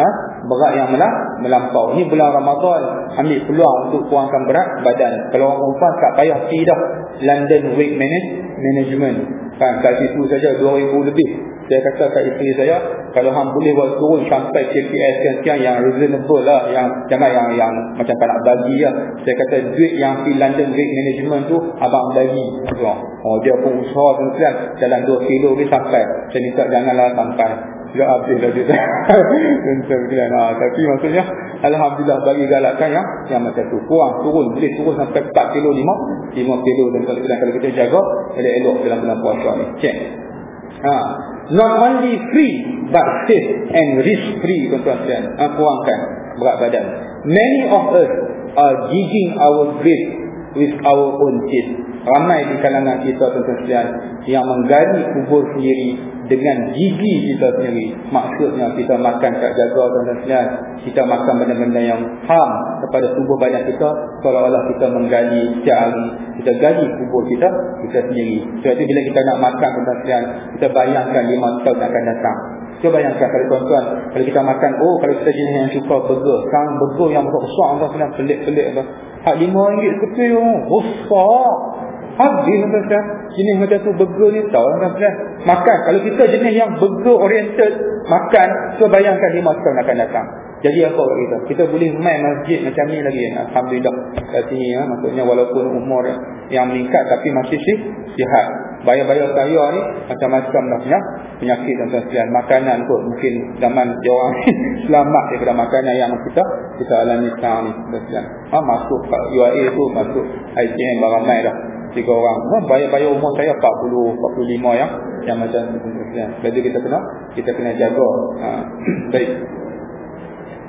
ha? Berat yang melam, melampau. Ini bulan Ramadan Ambil peluang untuk kurangkan berat badan. Kalau orang perempuan tak payah Tidak London Weight Management. Kan kat situ saja 2000 lebih. Saya kata kat isteri saya kalau hang boleh buat turun sampai KPS sekian yang reasonable lah yang jangan yang yang macam tak nak bagi lah. Saya kata duit yang di London Great Management tu abang bagi oh dia pun usaha tu dalam 2 kilo ni sampai. Saya minta janganlah sampai tidak habis lah dia. Ha, tapi maksudnya Alhamdulillah bagi galakan yang yang macam tu. Kurang turun. Boleh turun sampai 4 kilo 5 5 kilo. Dan kalau kita jaga elok-elok dalam bulan puasa ni. Cek ha. Not only free but safe and risk free sekalian. Ha, kurangkan berat badan. Many of us are digging our grave with our own teeth ramai di kalangan kita tuan-tuan yang menggali kubur sendiri dengan gigi kita sendiri. Maksudnya kita makan tak jaga tuan-tuan kita makan benda-benda yang ham kepada tubuh badan kita seolah-olah kita menggali hari. Kita gali kubur kita kita sendiri. Sebab itu bila kita nak makan tuan-tuan kita bayangkan lima tahun akan datang. Cuba bayangkan kalau tuan-tuan Kalau kita makan Oh kalau kita jenis yang suka burger Sekarang burger yang besar-besar pelik-pelik Hak lima ringgit sekepil Oh besar Habis tuan-tuan. Jenis macam tu burger ni tahu tuan-tuan. Makan. Kalau kita jenis yang burger oriented Makan So bayangkan lima tahun akan datang jadi apa kita? Kita boleh main masjid macam ni lagi. Alhamdulillah. Kat sini ya. Maksudnya walaupun umur yang meningkat tapi masih sih sihat. Bayar-bayar saya ni macam-macam lah punya penyakit dan sebagainya. Makanan kot mungkin zaman diorang ni selamat daripada makanan yang kita kita alami sekarang ni. Ha, masuk UAE tu masuk ICM baramai dah tiga orang oh, bayar-bayar umur saya 40 45 yang yang macam tu jadi kita kena kita kena jaga ha. baik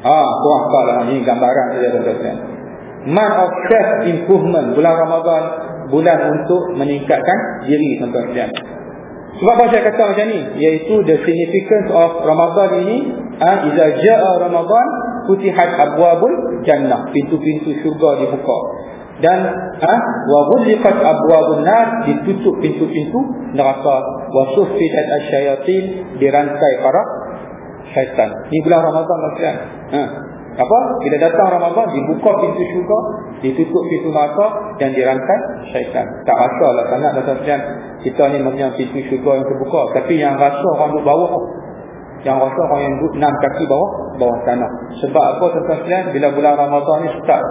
ah kurang tak lah ni gambaran saja tuan-tuan. Month of self improvement bulan Ramadan bulan untuk meningkatkan diri tuan-tuan. Sebab apa saya kata macam ni? Iaitu the significance of Ramadan ini ah iza jaa Ramadan futihat abwabul jannah. Pintu-pintu syurga dibuka. Dan ha wa ghulqat abwabun nar ditutup pintu-pintu neraka. Wa suffidat asyayatin dirantai para syaitan ni bulan Ramadan kan ha Apa? Bila datang Ramadan, dibuka pintu syurga, ditutup pintu neraka dan dirangkai syaitan. Tak rasa lah sangat tuan-tuan kita ni macam pintu syurga yang terbuka. Tapi yang rasa orang duduk bawah yang rasa orang yang duduk enam kaki bawah bawah tanah. Sebab apa tuan-tuan bila bulan Ramadhan ni start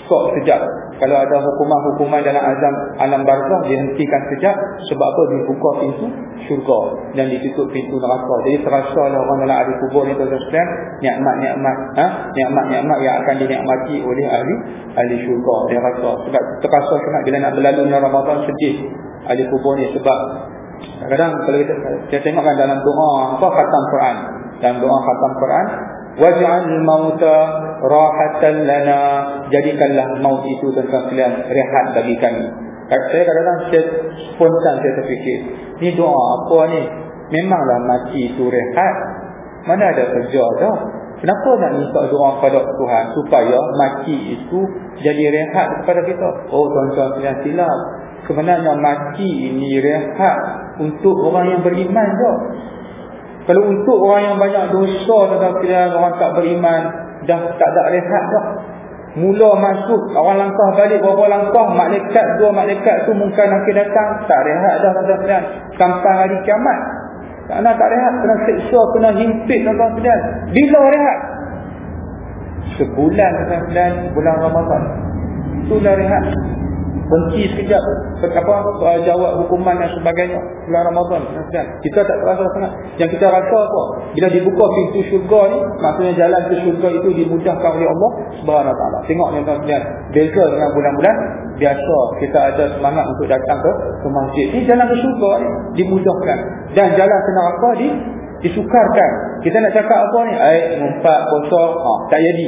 skop sekejap. Kalau ada hukuman-hukuman dalam azam alam barzah dihentikan sekejap. Sebab apa? Dibuka pintu syurga dan ditutup pintu neraka. Jadi terasa lah orang dalam ahli kubur ni tuan-tuan nikmat-nikmat ha? nikmat-nikmat yang akan dinikmati oleh ahli ahli syurga. Dia rasa. Sebab terasa sangat bila nak berlalu bulan Ramadhan sedih. Ahli kubur ni sebab Kadang-kadang kalau kita, kita tengokkan dalam doa apa khatam Quran. Dalam doa khatam Quran, waj'al mauta rahatan lana. Jadikanlah maut itu tentang sekalian rehat bagi kami. Saya kadang-kadang spontan saya terfikir, ni doa apa ni? Memanglah mati itu rehat. Mana ada kerja dah? Kenapa nak minta doa kepada Tuhan supaya mati itu jadi rehat kepada kita? Oh tuan-tuan silap. Sebenarnya mati ini rehat untuk orang yang beriman dah. Kalau untuk orang yang banyak dosa dan orang tak beriman dah tak ada rehat dah. Mula masuk orang langkah balik berapa langkah malaikat dua malaikat tu mungkin akan datang tak rehat dah tuan-tuan sampai hari kiamat. Tak nak tak rehat kena seksa kena himpit tuan-tuan Bila rehat? Sebulan tuan-tuan bulan Ramadan. Itulah rehat berhenti sekejap. Apa jawab hukuman dan sebagainya. Bulan Ramadan kan kita tak terasa sangat. Yang kita rasa apa? Bila dibuka pintu syurga ni maksudnya jalan ke syurga itu dimudahkan oleh Allah Subhanahu taala. Tengok ni tuan-tuan beza dengan bulan-bulan biasa kita ada semangat untuk datang ke ke masjid ni jalan ke syurga ni dimudahkan. Dan jalan ke neraka di disukarkan. Kita nak cakap apa ni? Ai ngumpat kosong ha tak jadi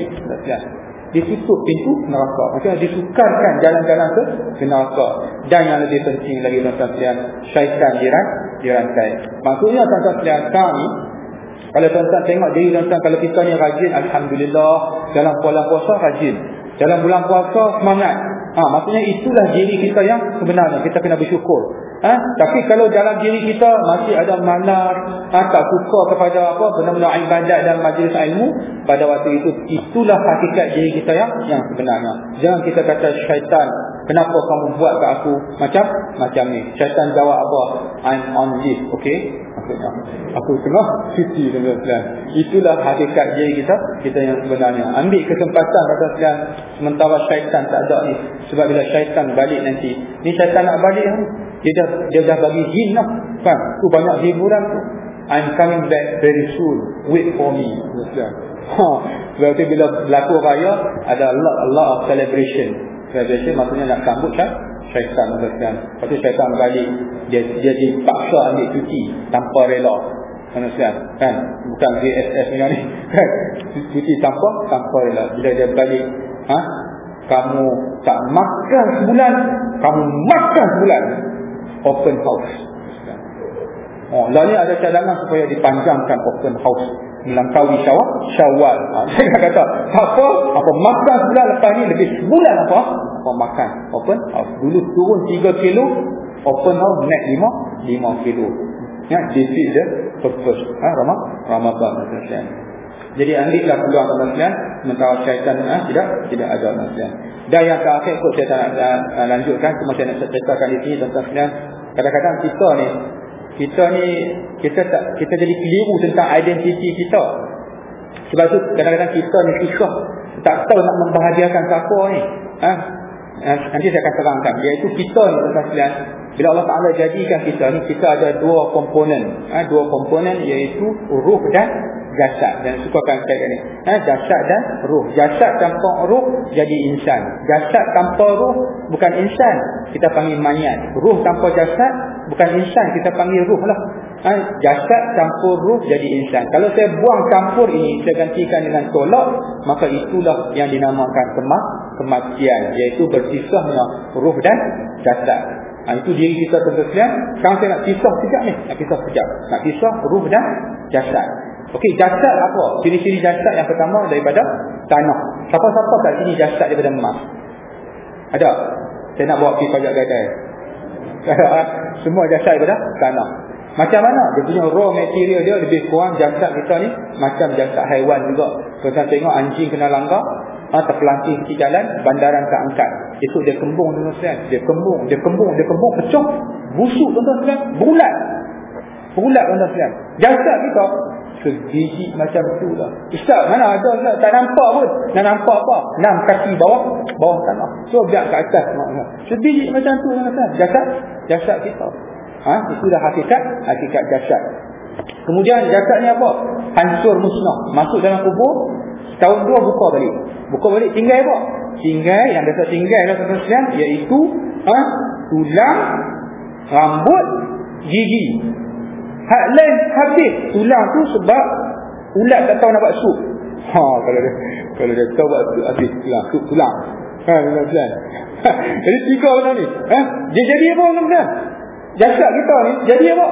ditutup pintu neraka. Maksudnya disukarkan jalan-jalan ke neraka. Dan yang lebih penting lagi tuan-tuan sekalian, syaitan diran, dirantai. Maksudnya tuan-tuan sekalian, kami kalau tuan-tuan tengok diri tuan-tuan kalau kita ni rajin alhamdulillah dalam bulan puasa rajin. Dalam bulan puasa semangat. Ha, maksudnya itulah diri kita yang sebenarnya kita kena bersyukur. Ha? Tapi kalau dalam diri kita masih ada malas, ha? tak suka kepada apa benda-benda ibadat dan majlis ilmu, pada waktu itu itulah hakikat diri kita yang yang sebenarnya. Jangan kita kata syaitan, kenapa kamu buat ke aku macam macam ni? Syaitan jawab apa? I'm on leave, okay? Maksudnya, aku tengah cuti dengan Itulah hakikat diri kita, kita yang sebenarnya. Ambil kesempatan kata sekalian, sementara syaitan tak ada ni. Sebab bila syaitan balik nanti, ni syaitan nak balik dia dah, dia dah bagi jin lah kan tu banyak hiburan tu I'm coming back very soon wait for me ha berarti bila berlaku raya ada lot, lot of celebration celebration maksudnya nak sambut kan syaitan kan lepas tu syaitan balik dia dia dipaksa ambil cuti tanpa rela. Kan kan? Bukan VSS ni. Kan? Cuti tanpa tanpa rela. Bila dia balik ha? Kamu tak makan sebulan kamu makan sebulan. Open house. Oh, lalu ada cadangan supaya dipanjangkan open house melangkaui syawal. Syawal. Ha, saya kata, apa? Apa makan sebulan lepas ni lebih sebulan apa? Apa makan? Open house. Dulu turun 3 kilo, open house naik 5 5 kilo. Ya, this is the purpose. Ha, Ramah? Ramadan. Jadi ambillah peluang teman-teman sementara syaitan ha, tidak tidak ada teman-teman. Dan yang terakhir kot saya tak nak lanjutkan cuma saya nak ceritakan di sini teman-teman kadang-kadang kita ni kita ni kita tak kita jadi keliru tentang identiti kita. Sebab tu kadang-kadang kita ni susah. Tak tahu nak membahagiakan siapa ni. Ha? nanti saya akan terangkan. Iaitu kita ni bila Allah Ta'ala jadikan kita ni kita ada dua komponen. Ha? dua komponen iaitu ruh dan jasad. Dan sukakan saya ni. Ha, jasad dan ruh. Jasad tanpa ruh jadi insan. Jasad tanpa ruh bukan insan. Kita panggil mayat. Ruh tanpa jasad bukan insan. Kita panggil ruh lah. Ha, jasad campur ruh jadi insan. Kalau saya buang campur ini saya gantikan dengan tolak maka itulah yang dinamakan kemat kematian. Iaitu bersisahnya ruh dan jasad ha, itu diri kita tersedia sekarang saya nak pisah sekejap ni nak pisah sekejap nak pisah ruh dan jasad Okey, jasad apa? Ciri-ciri jasad yang pertama daripada tanah. Siapa-siapa kat sini jasad daripada emas? Ada? Saya nak bawa pergi pajak gadai. Semua jasad daripada tanah. Macam mana? Dia punya raw material dia lebih kurang jasad kita ni macam jasad haiwan juga. Kita tengok anjing kena langgar, ha, terpelanting di jalan, bandaran tak angkat. Itu dia kembung tuan-tuan. Dia kembung, dia kembung, dia kembung, pecah. Busuk tuan-tuan. Bulat. Bulat tuan-tuan. Jasad kita sebiji macam tu lah. Ustaz, mana ada Ustaz? Tak nampak pun. Nak nampak apa? Enam kaki bawah, bawah tanah. So, biar kat atas. Sebiji macam tu tuan-tuan. Jasad, jasad kita. Ha? Itulah hakikat, hakikat jasad. Kemudian jasad ni apa? Hancur musnah. Masuk dalam kubur, tahun dua buka balik. Buka balik tinggal apa? Tinggal, yang biasa tinggal lah tuan-tuan iaitu ha? tulang, rambut, gigi. Hak lain habis tulang tu sebab ulat tak tahu nak buat sup. Ha kalau dia kalau dia tahu buat sup habis tulang, sup tulang. Ha tuan-tuan. jadi tiga benda ni. Ha? Dia jadi apa tuan-tuan? Jasad kita ni jadi apa?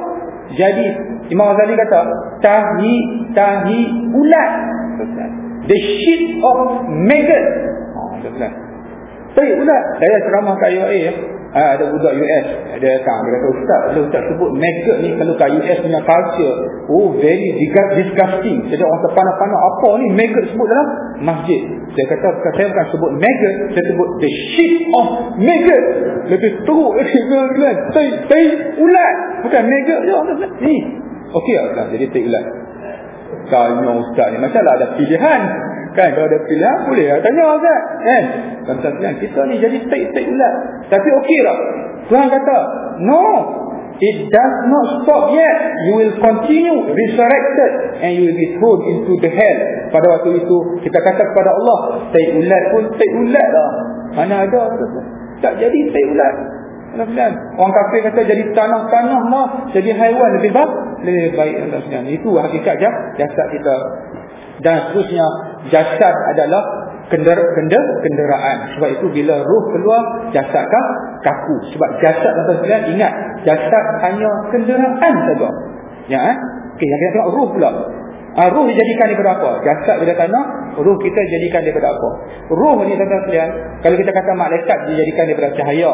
Jadi Imam Ghazali kata tahi tahi ulat. The shit of maggot. Ha. Tapi ulat saya ceramah kat UAE. Ha, ada budak US ada datang dia kata ustaz kalau ustaz sebut maggot ni kalau kat US punya culture. Oh very disgusting. Jadi orang terpana-pana apa ni maggot sebut dalam masjid? Saya kata saya bukan sebut maggot saya sebut the shit of maggot lebih teruk kan tai tai ulat. Bukan maggot ni. Okey lah jadi tai ulat tanya ustaz ni macam lah ada pilihan Kan kalau ada pilihan boleh lah tanya Ustaz. Kan? Bilang kita ni jadi tak-tak ulat. Tapi okey tak? Tuhan kata, no. It does not stop yet. You will continue resurrected and you will be thrown into the hell. Pada waktu itu kita kata kepada Allah, tak ulat pun tak ulat lah. Mana ada? Tak jadi tak ulat. Orang kafir kata jadi tanah-tanah mah, jadi haiwan lebih baik. Lebih baik. Itu hakikat jasad kita. Dan seterusnya jasad adalah kendera, kendera, kenderaan. Sebab itu bila ruh keluar jasad kah? Kaku. Sebab jasad tuan-tuan ingat jasad hanya kenderaan saja. Ya eh? Okey yang kita tengok ruh pula. Ha, ruh dijadikan daripada apa? Jasad bila tanah ruh kita jadikan daripada apa? Ruh ni tuan-tuan kalau kita kata malaikat dijadikan daripada cahaya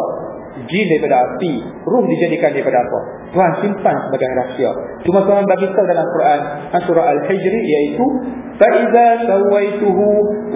jin daripada api ruh dijadikan daripada apa? Tuhan simpan sebagai rahsia. Cuma Tuhan bagi tahu dalam Quran surah Al-Hijri iaitu فَإِذَا سَوَّيْتُهُ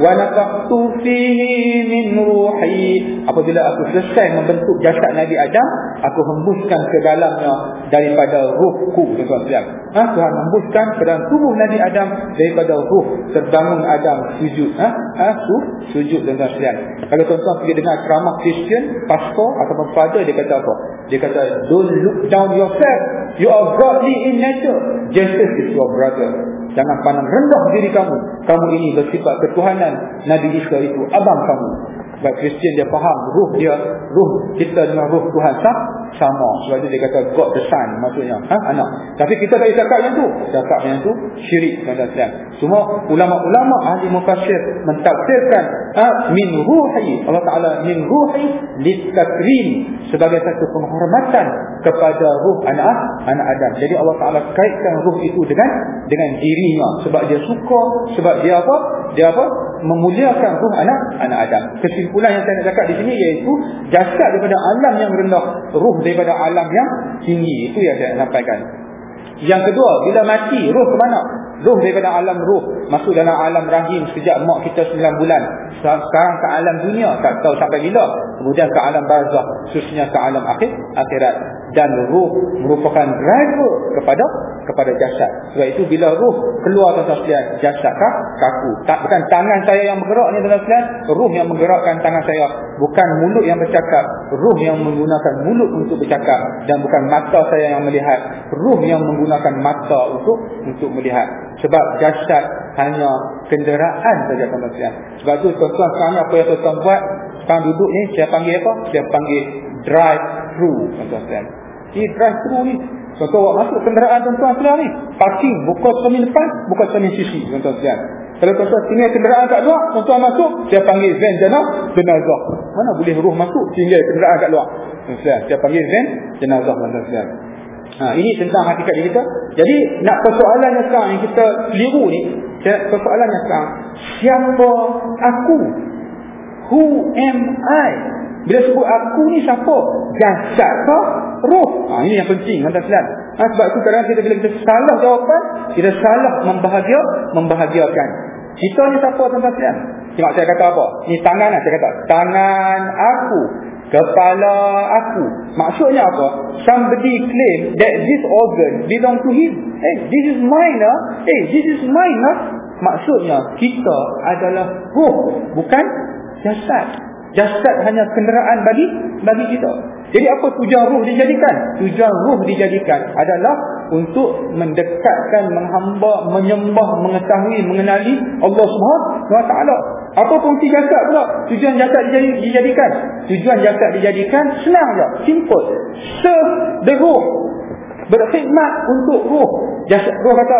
وَنَفَقْتُ فِيهِ min رُوحِي Apabila aku selesai membentuk jasad Nabi Adam, aku hembuskan ke dalamnya daripada ruhku. Tuan-tuan, ha? Tuhan hembuskan ke dalam tubuh Nabi Adam daripada ruh terbangun Adam sujud. Ha? Ha? Su sujud dan tuan-tuan. Kalau tuan-tuan pergi dengar ceramah Christian, pastor atau pempada, dia kata apa? Dia kata, don't look down yourself. You are godly in nature. Jesus is your brother. Jangan pandang rendah diri kamu. Kamu ini bersifat ketuhanan. Nabi Isa itu abang kamu. Sebab Kristian dia faham. Ruh dia, ruh kita dengan ruh Tuhan sah, sama. Sebab itu dia kata God the Son maksudnya. Ha? Anak. Tapi kita tak cakap yang tu. Cakap yang tu syirik. Semua ulama-ulama ahli mufasir mentafsirkan min ruhi. Allah Ta'ala min ruhi litakrim. Sebagai satu penghormatan kepada ruh anak anak Adam. Jadi Allah Ta'ala kaitkan ruh itu dengan dengan dirinya. Sebab dia suka. Sebab dia apa? Dia apa? Memuliakan ruh anak anak Adam. Kesimpulan yang saya nak cakap di sini iaitu jasad daripada alam yang rendah. Ruh daripada alam yang tinggi. Itu yang saya sampaikan. Yang kedua, bila mati, ruh ke mana? Ruh daripada alam ruh. Masuk dalam alam rahim sejak mak kita 9 bulan. Sekarang ke alam dunia. Tak tahu sampai bila. Kemudian ke alam barzah. Khususnya ke alam akhir, akhirat dan ruh merupakan driver kepada kepada jasad. Sebab itu bila ruh keluar tuan-tuan jasad kah? kaku. Tak bukan tangan saya yang bergerak ni tuan-tuan ruh yang menggerakkan tangan saya, bukan mulut yang bercakap, ruh yang menggunakan mulut untuk bercakap dan bukan mata saya yang melihat, ruh yang menggunakan mata untuk untuk melihat. Sebab jasad hanya kenderaan saja tuan-tuan. Sebab tu tuan-tuan sekarang apa yang tuan-tuan buat? Sekarang duduk ni, saya panggil apa? Saya panggil drive through tuan-tuan. Ini drive thru ni. Contoh awak masuk kenderaan tuan-tuan sekalian ni. Parking. Buka cermin depan. Buka cermin sisi. Tuan-tuan. Kalau tuan-tuan tinggal kenderaan kat luar. Tuan-tuan masuk. Saya panggil van jenazah. Jenazah. Mana boleh ruh masuk. Tinggal kenderaan kat luar. Tuan-tuan Saya panggil van jenazah. Tuan-tuan. Ha, ini tentang hakikat kita. Jadi nak persoalannya sekarang yang kita keliru ni. Persoalannya sekarang. Siapa aku? Who am I? Bila sebut aku ni siapa? Jasad ke? Roh. Ha, ini yang penting. Ha, sebab itu kadang kita bila kita salah jawapan, kita salah membahagia, membahagiakan. Kita ni siapa tuan-tuan? Tengok saya kata apa? Ni tangan lah saya kata. Tangan aku. Kepala aku. Maksudnya apa? Somebody claim that this organ belong to him. Hey, this is mine lah. Hey, this is mine lah. Maksudnya kita adalah roh. Bukan jasad. Jasad hanya kenderaan bagi bagi kita. Jadi apa tujuan ruh dijadikan? Tujuan ruh dijadikan adalah untuk mendekatkan, menghamba, menyembah, mengetahui, mengenali Allah Subhanahu Wa Taala. Apa fungsi jasad pula? Tujuan jasad dijadikan. Tujuan jasad dijadikan senang je, simple. Serve the ruh. Berkhidmat untuk ruh. Jasad ruh kata,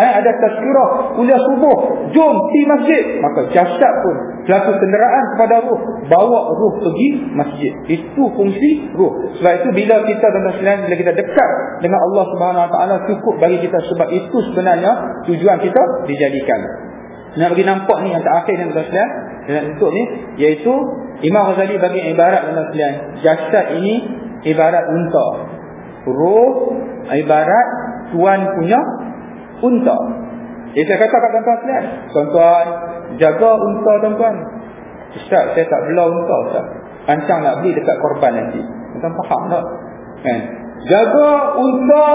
eh, ada tazkirah, kuliah subuh, jom di masjid. Maka jasad pun selaku kenderaan kepada ruh. Bawa ruh pergi masjid. Itu fungsi ruh. Sebab itu bila kita tuan selain bila kita dekat dengan Allah Subhanahu Taala cukup bagi kita sebab itu sebenarnya tujuan kita dijadikan. Nak bagi nampak ni yang terakhir ni tuan selain dan untuk ni iaitu Imam Ghazali bagi ibarat tuan selain jasad ini ibarat unta. Ruh ibarat tuan punya unta. Jadi saya kata kat tuan-tuan sekalian, tuan-tuan jaga unta tuan-tuan. Ustaz, saya tak belah unta Ustaz. Rancang nak beli dekat korban nanti. Tuan-tuan faham tak? Kan? Jaga unta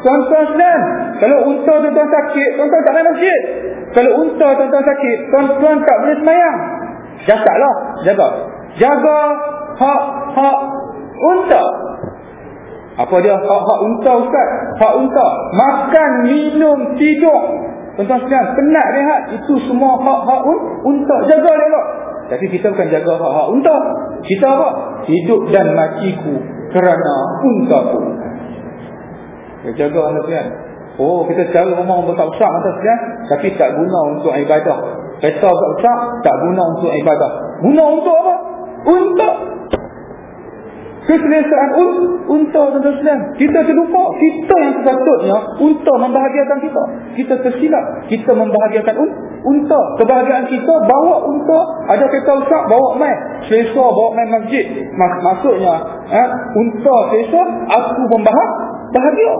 tuan-tuan sekalian. Kalau unta tuan-tuan sakit, tuan-tuan tak main masjid. Kalau unta tuan-tuan sakit, tuan-tuan tak boleh semayang. Jaga jaga. Jaga hak-hak unta. Apa dia hak-hak unta Ustaz? Hak unta. Makan, minum, tidur. Tuan-tuan sekalian, penat rehat. Itu semua hak-hak un unta. Jaga dia tak? Tapi kita bukan jaga hak-hak unta. Kita apa? Hidup dan matiku kerana unta pun. Kita jaga anak sekalian. Oh, kita cari rumah besar-besar mata sekalian. Tapi tak guna untuk ibadah. Kereta besar-besar tak guna untuk ibadah. Guna untuk apa? Untuk keselesaan un unta tuan-tuan sekalian. Kita terlupa. Kita yang sepatutnya unta membahagiakan kita. Kita tersilap. Kita membahagiakan un unta. Kebahagiaan kita bawa unta. Ada kereta usap bawa main. Selesa bawa main masjid. Mak maksudnya ha, unta selesa aku membahag bahagia.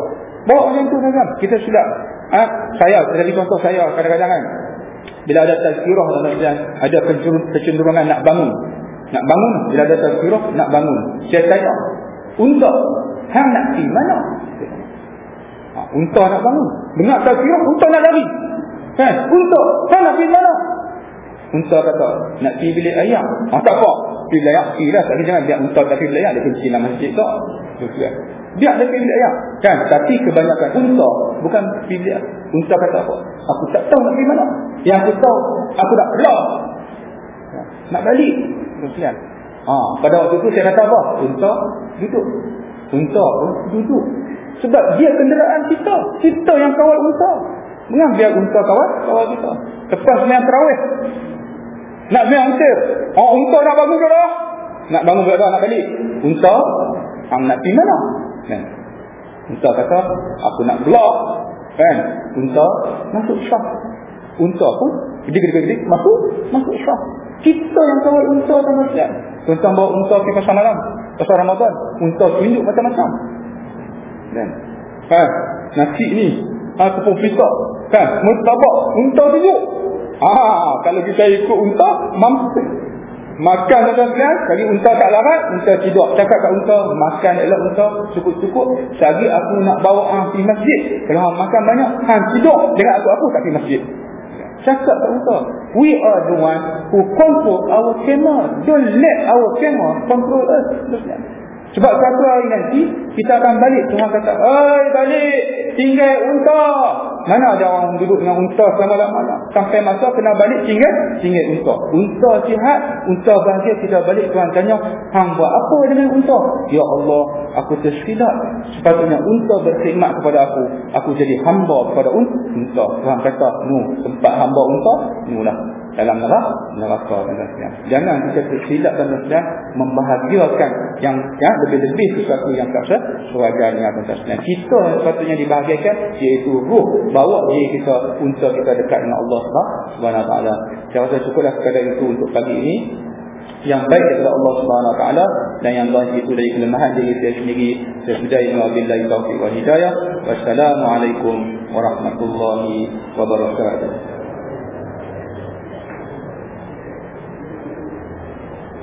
Bawa macam tu tuan-tuan. Kita silap. Ha, saya, jadi contoh saya kadang-kadang kan. Bila ada tazkirah tuan-tuan ada kecenderungan nak bangun. Nak bangun bila ada tazkirah nak bangun. Saya tanya, unta hang nak pergi mana? Ha, unta nak bangun. Dengar tazkirah unta nak lari. Kan? Unta hang nak pergi mana? Unta kata, nak pergi bilik ayam. Ha, tak apa. Pergi bilik ayam. Pergilah. Tapi jangan biar unta tak pergi bilik ayam. Dia pergi dalam masjid tak. Biar dia pergi bilik ayam. Kan? Tapi kebanyakan unta bukan pergi bilik ayam. Unta kata apa? Aku tak tahu nak pergi mana. Yang aku tahu, aku dah pelah. Nak balik. Kesian. Ha, pada waktu itu saya kata apa? Unta duduk. Unta duduk. Sebab dia kenderaan kita. Kita yang kawal unta. Mengapa biar unta kawal? Kawal kita. Lepas main terawih. Nak main unta. Oh, unta nak bangun dah? Nak bangun dah nak balik? Unta. Ang nak pergi mana? Kan? Unta kata, aku nak gelap. Kan? Unta masuk syah. Unta pun, gede-gede-gede, masuk, masuk syah. Kita yang kawal unta tuan tuan Tuan bawa unta pergi pasal malam. Pasal Ramadan. Unta tunjuk macam-macam. Kan? Ha, nasi ni. Ha, tepung pita. Kan? Mertabak. Unta tunjuk. Ha, kalau kita ikut unta, mampu. Makan tuan tuan Kali unta tak larat, unta tidur. Cakap kat unta, makan elok unta. Cukup-cukup. Sehari aku nak bawa hang pergi masjid. Kalau makan banyak, hang tidur. Dengan aku-aku tak pergi masjid. Cakap tak usah. We are the one who control our camera. Don't let our camera control us. Sebab satu hari nanti, kita akan balik. Tuhan kata, Oi balik, tinggal unta. Mana ada orang duduk dengan unta selama-lamanya. Sampai masa kena balik, tinggal tinggal unta. Unta sihat, unta bahagia, kita balik. Tuhan tanya, Hang buat apa dengan unta? Ya Allah, aku tersilap. Sepatutnya unta berkhidmat kepada aku. Aku jadi hamba kepada unta. Tuhan kata, nu, tempat hamba unta, nu lah dalam neraka neraka dan jangan kita tersilap dan sedang membahagiakan yang yang lebih-lebih sesuatu yang tak sewajarnya dan tak kita sepatutnya dibahagiakan iaitu ruh. Bawa diri kita untuk kita dekat dengan Allah Subhanahu taala. Saya rasa cukuplah sekadar itu untuk pagi ini. Yang baik daripada Allah Subhanahu Wa Taala dan yang baik itu dari kelemahan diri saya sendiri. Saya sudah wabillahi taufiq wal hidayah. Wassalamualaikum warahmatullahi wabarakatuh